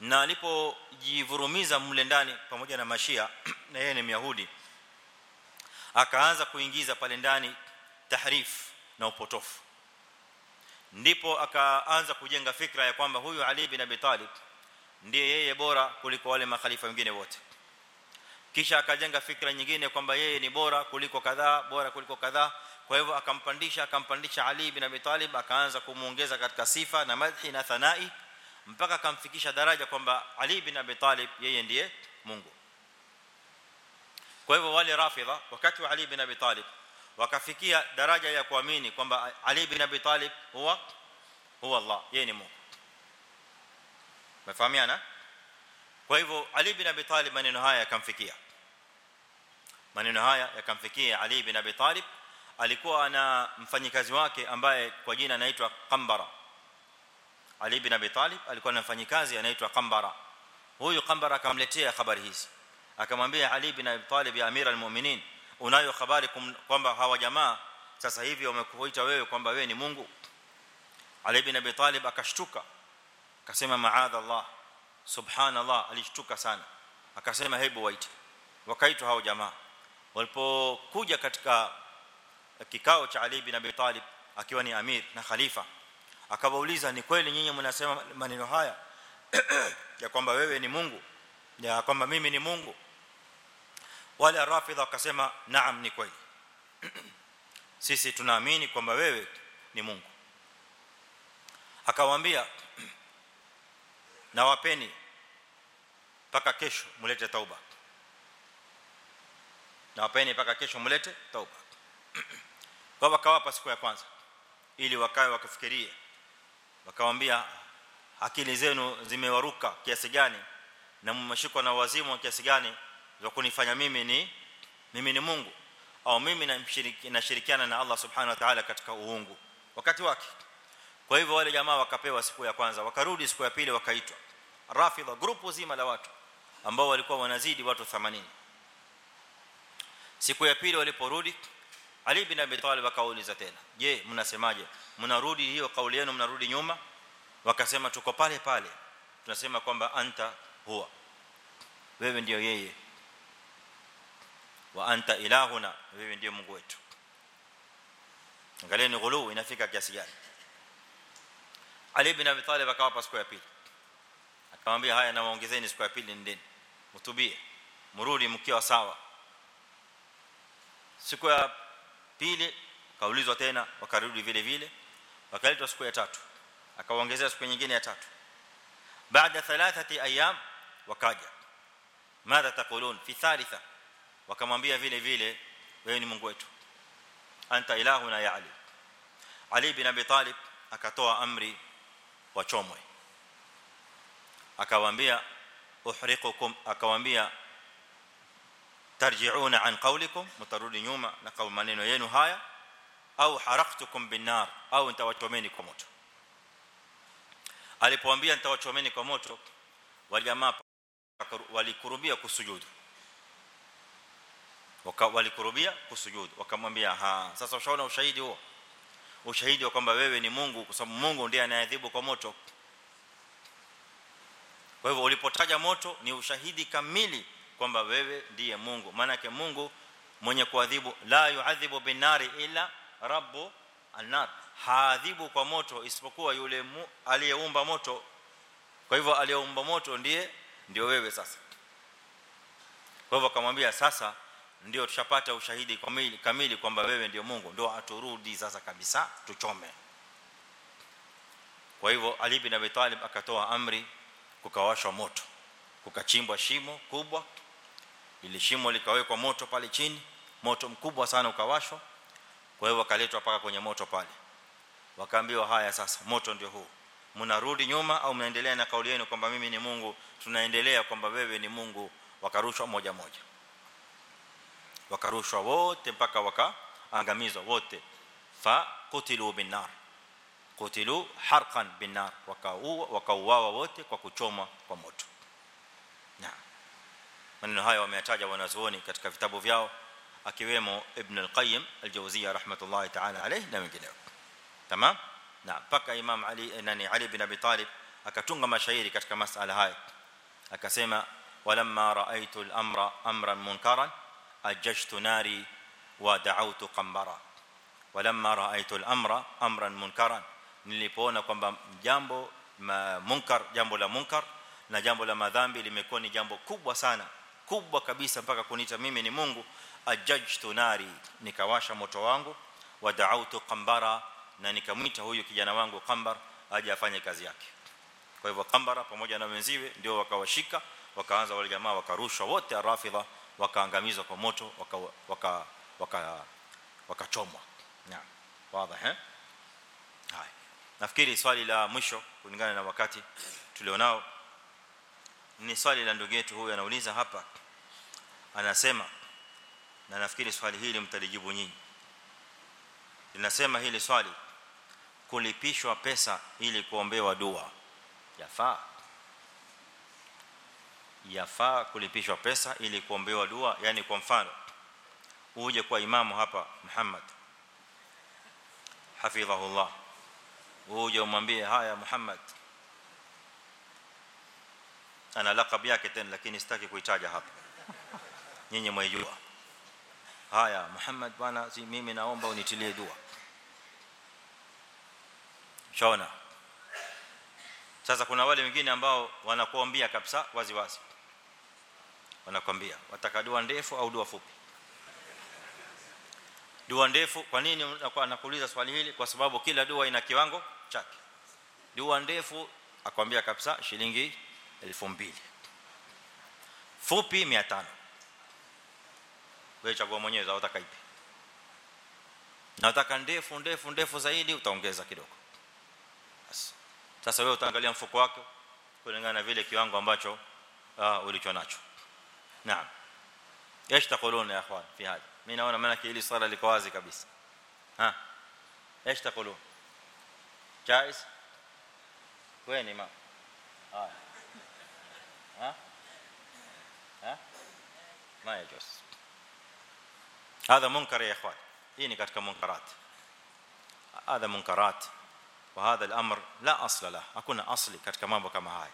Na alipojivurumiza mle ndani pamoja na Mashia *clears throat* na yeye ni Myahudi akaanza kuingiza pale ndani tahrif na upotofu ndipo akaanza kujenga fikra ya kwamba huyu Ali bin Abi Talib ndiye yeye bora kuliko wale makhalifa wengine wote. Kisha akajenga fikra nyingine kwamba yeye ni bora kuliko kadhaa bora kuliko kadhaa. Kwa hivyo akampandisha akampandisha Ali bin Abi Talib akaanza kumuongeza katika sifa na madhi na thanai mpaka akamfikisha daraja kwamba Ali bin Abi Talib yeye ndiye Mungu. Kwa hivyo wale rafidha wakati wa Ali bin Abi Talib wakafikia daraja ya kuamini kwamba Ali bin Abi Talib huwa huwa Allah yeye ni Mungu mfahamiana kwa hivyo Ali bin Abi Talib maneno haya yakamfikia maneno haya yakamfikia Ali bin Abi Talib alikuwa ana mfanyikazi wake ambaye kwa jina anaitwa Qambara Ali bin Abi Talib alikuwa na mfanyikazi anaitwa Qambara huyu Qambara akamletea habari hizi akamwambia Ali bin Abi Talib ya Amir al-Mu'minin unayo habari kwamba hawa jamaa sasa hivi wamekuita wewe kwamba wewe ni Mungu? Ali ibn Abi Talib akashtuka. Akasema maadha Allah subhanallah alishtuka sana. Akasema hebu waite. Wakaitwa hao jamaa. Walipokuja katika kikao cha Ali ibn Abi Talib akiwa ni amir na khalifa akawauliza ni kweli nyinyi mnasema maneno haya *clears throat* ya kwamba wewe ni Mungu? Ya kwamba mimi ni Mungu wale rafidha wakasema naam ni kweli. *clears throat* Sisi tunaamini kwamba wewe ni Mungu. Akawaambia *clears throat* nawapeni paka kesho mlete tauba. Nawapeni paka kesho mlete tauba. *clears throat* Kwa wakawapa siku ya kwanza ili wakae wakafikirie wakawaambia akili zenu zimewaruka kiasi gani na mmeshikwa na wazimu kiasi gani wa kunifanya mimi ni mimi ni Mungu. Au mimi nashirikiana na Allah subhanahu wa ta'ala katika uungu. Wakati wake. Kwa hivyo wale jamaa wakapewa siku ya kwanza. Wakarudi siku ya pili wakaitwa. Rafidha grupu zima la watu. Ambao walikuwa wanazidi watu 80 siku ya pili waliporudi Ali bin Abi Talib akauliza tena. Je mnasemaje? Mnarudi hiyo kauli yenu mnarudi nyuma? Wakasema tuko pale pale. Tunasema kwamba anta huwa. Wewe ndio yeye wa anta ilahuna wewe ndio Mungu wetu. Angalieni ghulu inafika kiasi gani? Ali ibn Abi Talib akawapa siku ya pili. Akamwambia haya na waongezeni siku ya pili ndeni mtubie. Mrudi mkiwa sawa. Siku ya pili kaulizwa tena wakarudi vile vile. Wakaletwa siku ya tatu. Akaongezea siku nyingine ya tatu. Baada thalathati ayyam wakaja. Madha taqulun? Fi thalitha wakamwambia vile vile wewe ni Mungu wetu. Anta ilahuna ya ali. Ali bin abi talib akatoa amri wachomwe akawaambia uhriqukum akawaambia tarji'una an qawlikum mutarudi nyuma na kwa maneno yenu haya au haraqtukum bin nar au nitawachomeni kwa moto. Alipoambia nitawachomeni kwa moto wajamaa walikurubia kusujudu walikurubia kusujudu. Wakamwambia ha sasa ushaona ushahidi huo? Ushahidi wa kwamba wewe ni Mungu kwa sababu Mungu ndiye anayeadhibu kwa moto. Kwa hivyo ulipotaja moto ni ushahidi kamili kwamba wewe ndiye Mungu. Maana yake Mungu mwenye kuadhibu la yuadhibu binari ila rabbu annar. Haadhibu kwa moto isipokuwa yule aliyeumba moto. Kwa hivyo aliyeumba moto ndiye ndio wewe sasa. Kwa hivyo akamwambia sasa ndio tushapata ushahidi kamili kamili kwamba wewe ndio Mungu. Ndio aturudi sasa kabisa tuchome. Kwa hivyo Ali bin Abi Talib akatoa amri kukawashwa moto. Kukachimbwa shimo kubwa. Ile shimo likawekwa moto pale chini. Moto mkubwa sana ukawashwa. Kwa hivyo wakaletwa paka kwenye moto pale. Wakaambiwa haya sasa moto ndio huu. Mnarudi nyuma au mnaendelea na kauli yenu kwamba mimi ni Mungu? Tunaendelea kwamba wewe ni Mungu. Wakarushwa moja moja wakarushwa wote mpaka wakaangamizwa wote fa qutilu binnar qutilu harqan binnar wakauwa wakauawa wote kwa kuchomwa kwa moto naam maneno haya wameyataja wanazuoni katika vitabu vyao akiwemo ibn al-qayyim al-jawziyya rahmatullahi ta'ala alayhi na wengineo tamam na paka imam ali nani ali bin abi talib akatunga mashairi katika masala haya akasema walamma raaitu al-amra amran munkaran ajjtu nari wa da'awtu qambara. Walamma ra'aytu al-amra amran munkaran. Nilipoona kwamba jambo munkar jambo la munkar na jambo la madhambi limekuwa ni jambo kubwa sana kubwa kabisa mpaka kuniita mimi ni Mungu ajjajtu nari. Nikawasha moto wangu wa da'awtu qambara na nikamwita huyu kijana wangu Qambar aje afanye kazi yake. Kwa hivyo Qambara pamoja na wenziwe ndio wakawashika wakaanza wale jamaa wakarushwa wote arafidha wakaangamizwa kwa moto waka waka waka wakachomwa. Naam wazi eh haya nafikiri swali la mwisho kulingana na wakati tulionao ni swali la ndugu yetu huyu anauliza hapa. Anasema na nafikiri swali hili mtalijibu nyinyi. Linasema hili swali kulipishwa pesa ili kuombewa dua yafaa yafaa kulipishwa pesa ili kuombewa dua yani kwa mfano uje kwa imamu hapa Muhammad hafidhahullah uje umwambie haya Muhammad ana lakabu yake tena lakini sitaki kuitaja hapa. Nyinyi mwaijua. Haya Muhammad bwana mimi naomba unitilie dua. Shaona sasa kuna wale wengine ambao wanakuambia kabisa wazi wazi. Wanakwambia wataka dua ndefu au dua fupi? Dua ndefu kwa nini anakuuliza swali hili? Kwa sababu kila dua ina kiwango chake. Dua ndefu akwambia kabisa shilingi 2000 fupi 500 wewe chagua mwenyewe unataka ipi? Nataka ndefu ndefu ndefu zaidi utaongeza kidogo sasa wewe utaangalia mfuko wako kulingana na vile kiwango ambacho uh, ulicho nacho naam إيش تقولون يا اخوان في هذا mimi naona maana hili swala liko wazi kabisa ha إيش تقولون جائز وين امام آه ها ها ما يجوز هذا منكر يا اخوان hii ni katika munkarat هذا منكرات fahadha al-amr la asla la hakuna asli katika mambo kama haya.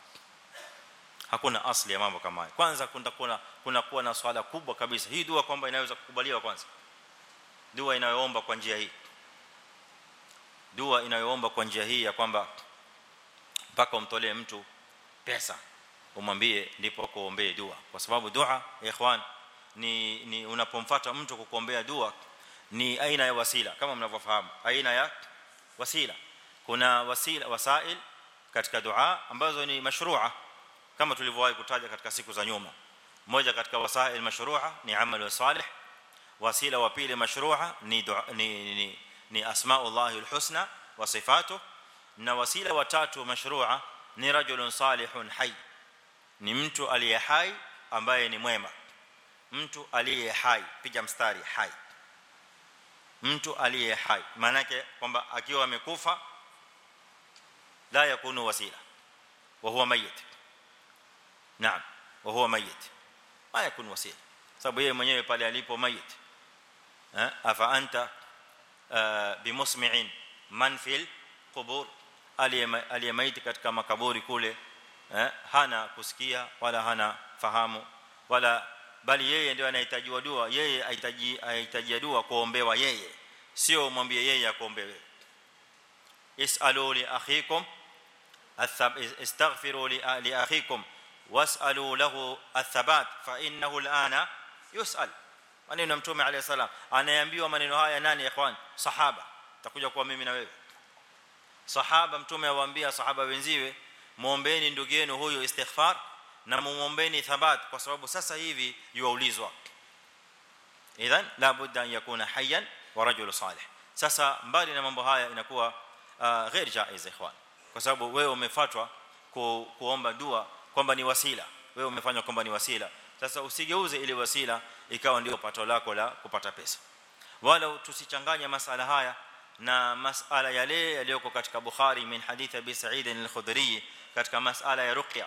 Hakuna asli ya mambo kama haya. Kwanza kuna kuna kuna kuwa na swala kubwa kabisa. Hii dua kwamba inaweza kukubaliwa kwanza? Dua inayoomba kwa njia hii. Dua inayoomba kwa njia hii ya kwamba mpaka umtolee mtu pesa umwambie ndipo kuombee dua. Kwa sababu dua ikhwan ni, ni unapomfuata mtu kukuombea dua ni aina ya wasila. Kama mnavyofahamu aina ya wasila. Kuna wasila wasail katika dua ambazo ni mashrua kama tulivyowahi kutaja katika siku za nyuma moja katika wasail mashrua ni amal salih wasila wa pili mashrua ni ni ni, ni asmaullahi alhusna wa sifatuhu na wasila wa tatu mashrua ni rajulun salihun hayy ni mtu aliye hai ambaye ni mwema mtu aliye hai piga mstari hai mtu aliye hai maana yake kwamba akiwa amekufa wasila wa huwa mayit naam wa huwa mayit ma yakun wasila sababu yeye mwenyewe pale alipo mayit eh afa anta bimusmi'in man fil qubur aliyemaiti katika makaburi kule eh hana kusikia wala hana fahamu wala bali yeye ndio anahitajiwa dua yeye ahitaji ahitaji dua kuombewa yeye sio mwambie yeye akuombewe isalu li akhikum li akhikum was'alu lahu athabat fa innahu al'ana yus'al maneno ya mtume alayhi salam anayeambiwa maneno haya nani ikhwan sahaba takuja kwa mimi na wewe sahaba mtume awaambia sahaba wenziwe muombeeni ndugu yenu huyo istighfar na muombeeni thabat kwa sababu sasa hivi yuaulizwa idhan la budda an yakuna hayyan wa rajul salih sasa mbali na mambo haya inakuwa ghair jaiz ikhwan kwa sababu wewe umefatwa ku, kuomba dua kwamba ni wasila. Wewe umefanywa kwamba ni wasila. Sasa usigeuze ile wasila ikawa ndio pato lako la kupata pesa. Wala tusichanganye masala haya na masala yale yaliyoko katika Bukhari min hadith Abi Sa'id al-Khudri katika masala ya ruqya.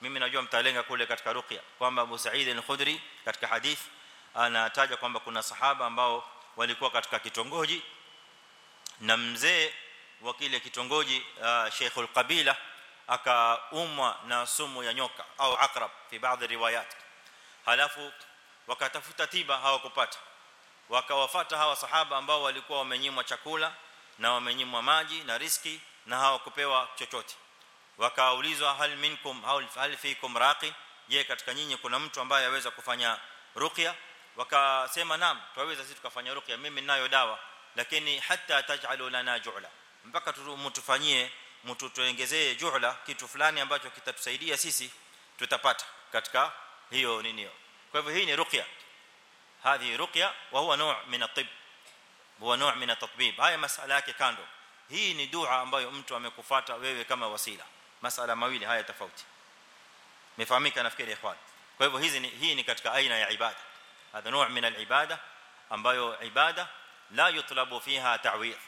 Mimi najua mtalenga kule katika ruqya kwamba Abu Sa'id al-Khudri katika hadith anataja kwamba kuna sahaba ambao walikuwa katika kitongoji na mzee wa kile kitongoji Sheikh al-Qabila akaumwa na sumu ya nyoka au akrab fi baadhi riwayat. Halafu wakatafuta tiba hawakupata. Wakawafuata hawa sahaba ambao walikuwa wamenyimwa chakula na wamenyimwa maji na riski na hawakupewa chochote. Wakaulizwa hal minkum hal fiikum raqi? Je katika nyinyi kuna mtu ambaye aweza kufanya ruqya? Wakasema naam twaweza sisi tukafanya ruqya mimi ninayo dawa lakini hatta taj'alu lana ju'la mpaka mtufanyie mtu tuongezee ju'la kitu fulani ambacho kitatusaidia sisi tutapata katika hiyo nini kwa hivyo hii ni ruqya هذه رقيه وهو نوع من الطب هو نوع من التطبيب haya masala yake kando hii ni dua ambayo mtu amekufuata wewe kama wasila masala mawili haya tofauti mefahamika nafikiri ikhwan kwa hivyo hizi hii ni katika aina ya ibada hadha نوع من العباده ambayo ibada la yutlabu fiha ta'widh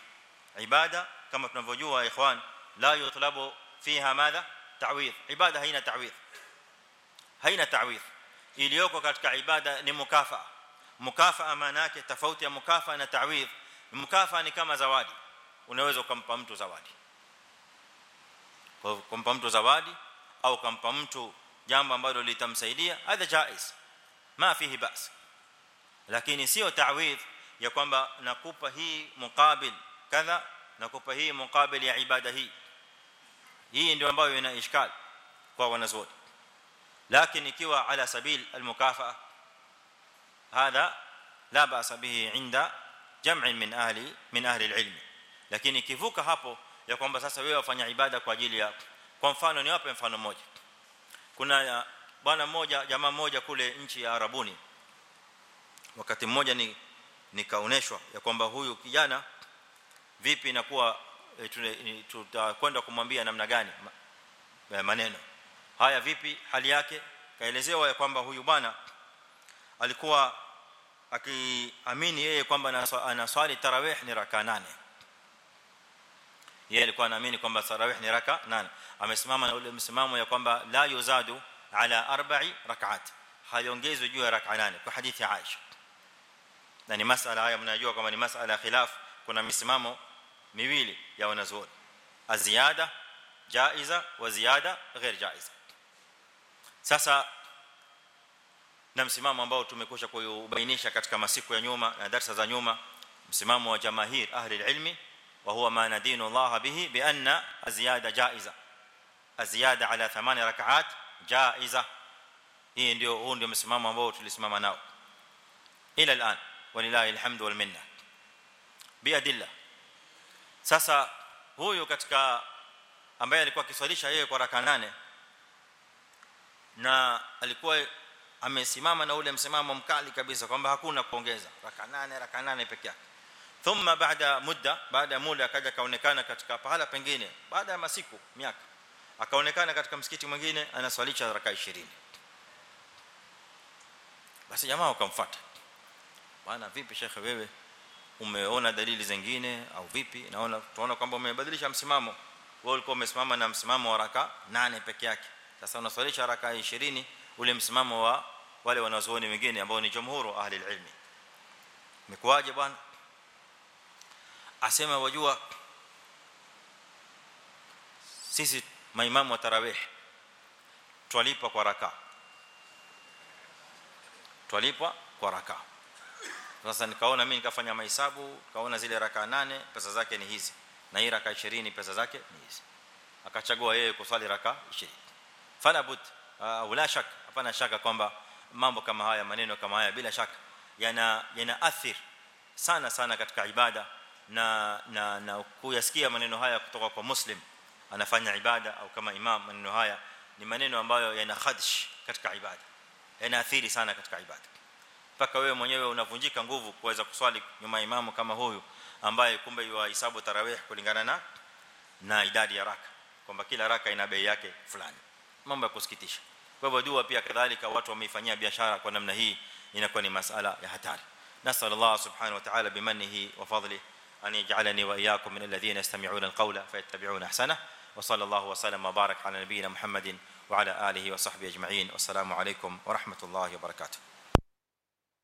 ibada kama tunavyojua ikhwan la yutlabu fiha madha ta'widh ibada haina ta'widh haina ta'widh iliyoko katika ibada ni mukafaa mukafaa maana yake tofauti ya mukafaa na ta'widh mukafaa ni kama zawadi unaweza kumpa mtu zawadi kwa kumpa mtu zawadi au kumpa mtu jambo ambalo litamsaidia hadha jaiz ma fihi bas lakini sio ta'widh ya kwamba nakupa hii mukabil kadha nakupa hii mukabil ya ibada hii. Hii ndio ambayo ina ishkal kwa wanazuoni lakini ikiwa ala sabil almukafaa hada la ba'sa bihi inda jam'in min ahli min ahli alilm lakini kivuka hapo ya kwamba sasa wewe wafanya ibada kwa ajili ya kwa mfano ni wape mfano mmoja. Kuna bwana mmoja jamaa mmoja kule nchi ya Arabuni. Wakati mmoja ni nikaoneshwa ya kwamba huyu kijana vipi inakuwa tutakwenda kumwambia namna gani maneno. Haya vipi hali yake? Kaelezewa ya kwamba huyu bwana alikuwa akiamini yeye kwamba anaswali tarawih ni raka 8 yeye alikuwa anaamini kwamba tarawih ni raka 8 amesimama na ule msimamo ya kwamba la yuzadu ala arba'i rak'at. Hayongezwi juu ya raka 8 kwa hadithi ya Aisha. Na ni masala haya mnajua kama ni masala khilaf. Kuna misimamo miwili ya wanazuoni aziada jaiza wa ziada ghair jaiza sasa na msimamo ambao tumekwisha kuubainisha katika masiku ya nyuma na darasa za nyuma msimamo wa jamahir ahli ilmi wa huwa ma nadinu Allah bihi bi anna aziyada jaiza aziyada ala 8 rak'at jaiza hii ndio huu ndio msimamo ambao tulisimama nao ila al'an walillahi alhamdu wal minna bi adilla sasa huyu katika ambaye alikuwa akiswalisha yeye kwa raka nane na alikuwa amesimama na ule msimamo mkali kabisa kwamba hakuna kuongeza. Raka 8 raka 8 peke yake. Thumma baada muda baada ya muda akaja kaonekana katika pahala pengine baada ya masiku miaka akaonekana katika msikiti mwingine anaswalisha raka 20 basi jamaa wakamfuata. Bwana vipi shekhe wewe umeona dalili zingine au vipi? Naona tunaona kwamba umebadilisha msimamo. Wewe ulikuwa umesimama na msimamo wa raka 8 peke yake. Sasa unaswalisha raka 20 ule msimamo wa wale wanazuoni wengine ambao ni jumhuru ahli alilmi. Nikuaje bwana? Asema wajua sisi maimamu wa tarawih twalipa kwa raka. Twalipa kwa raka sasa nikaona mimi nikafanya mahesabu kaona zile raka nane pesa zake ni hizi. Na hii raka 20 pesa zake ni hizi. Akachagua yeye kusali raka 20 fala but wala shaka. Hapana shaka kwamba mambo kama haya maneno kama haya bila shaka yana yana athir sana sana katika ibada. Na na na kuyasikia maneno haya kutoka kwa muslim anafanya ibada au kama imam maneno haya ni maneno ambayo yana khadsh katika ibada. Yanaathiri sana katika ibada mpaka wewe mwenyewe unavunjika nguvu kuweza kuswali nyuma imamu kama huyu ambaye kumbe yuhesabu tarawih kulingana na na idadi ya raka kwamba kila raka ina bei yake fulani mambo ya kusikitisha kwa hivyo dua pia kadhalika watu wameifanyia biashara kwa namna hii inakuwa ni masala ya hatari nasal Allah subhanahu wa ta'ala bimanihi wa fadlihi an yaj'alani wa iyyakum min alladhina yastami'una alqawla fayattabi'una ahsana wa sallallahu wa sallama barak ala nabiyyina muhammadin wa ala alihi wa sahbihi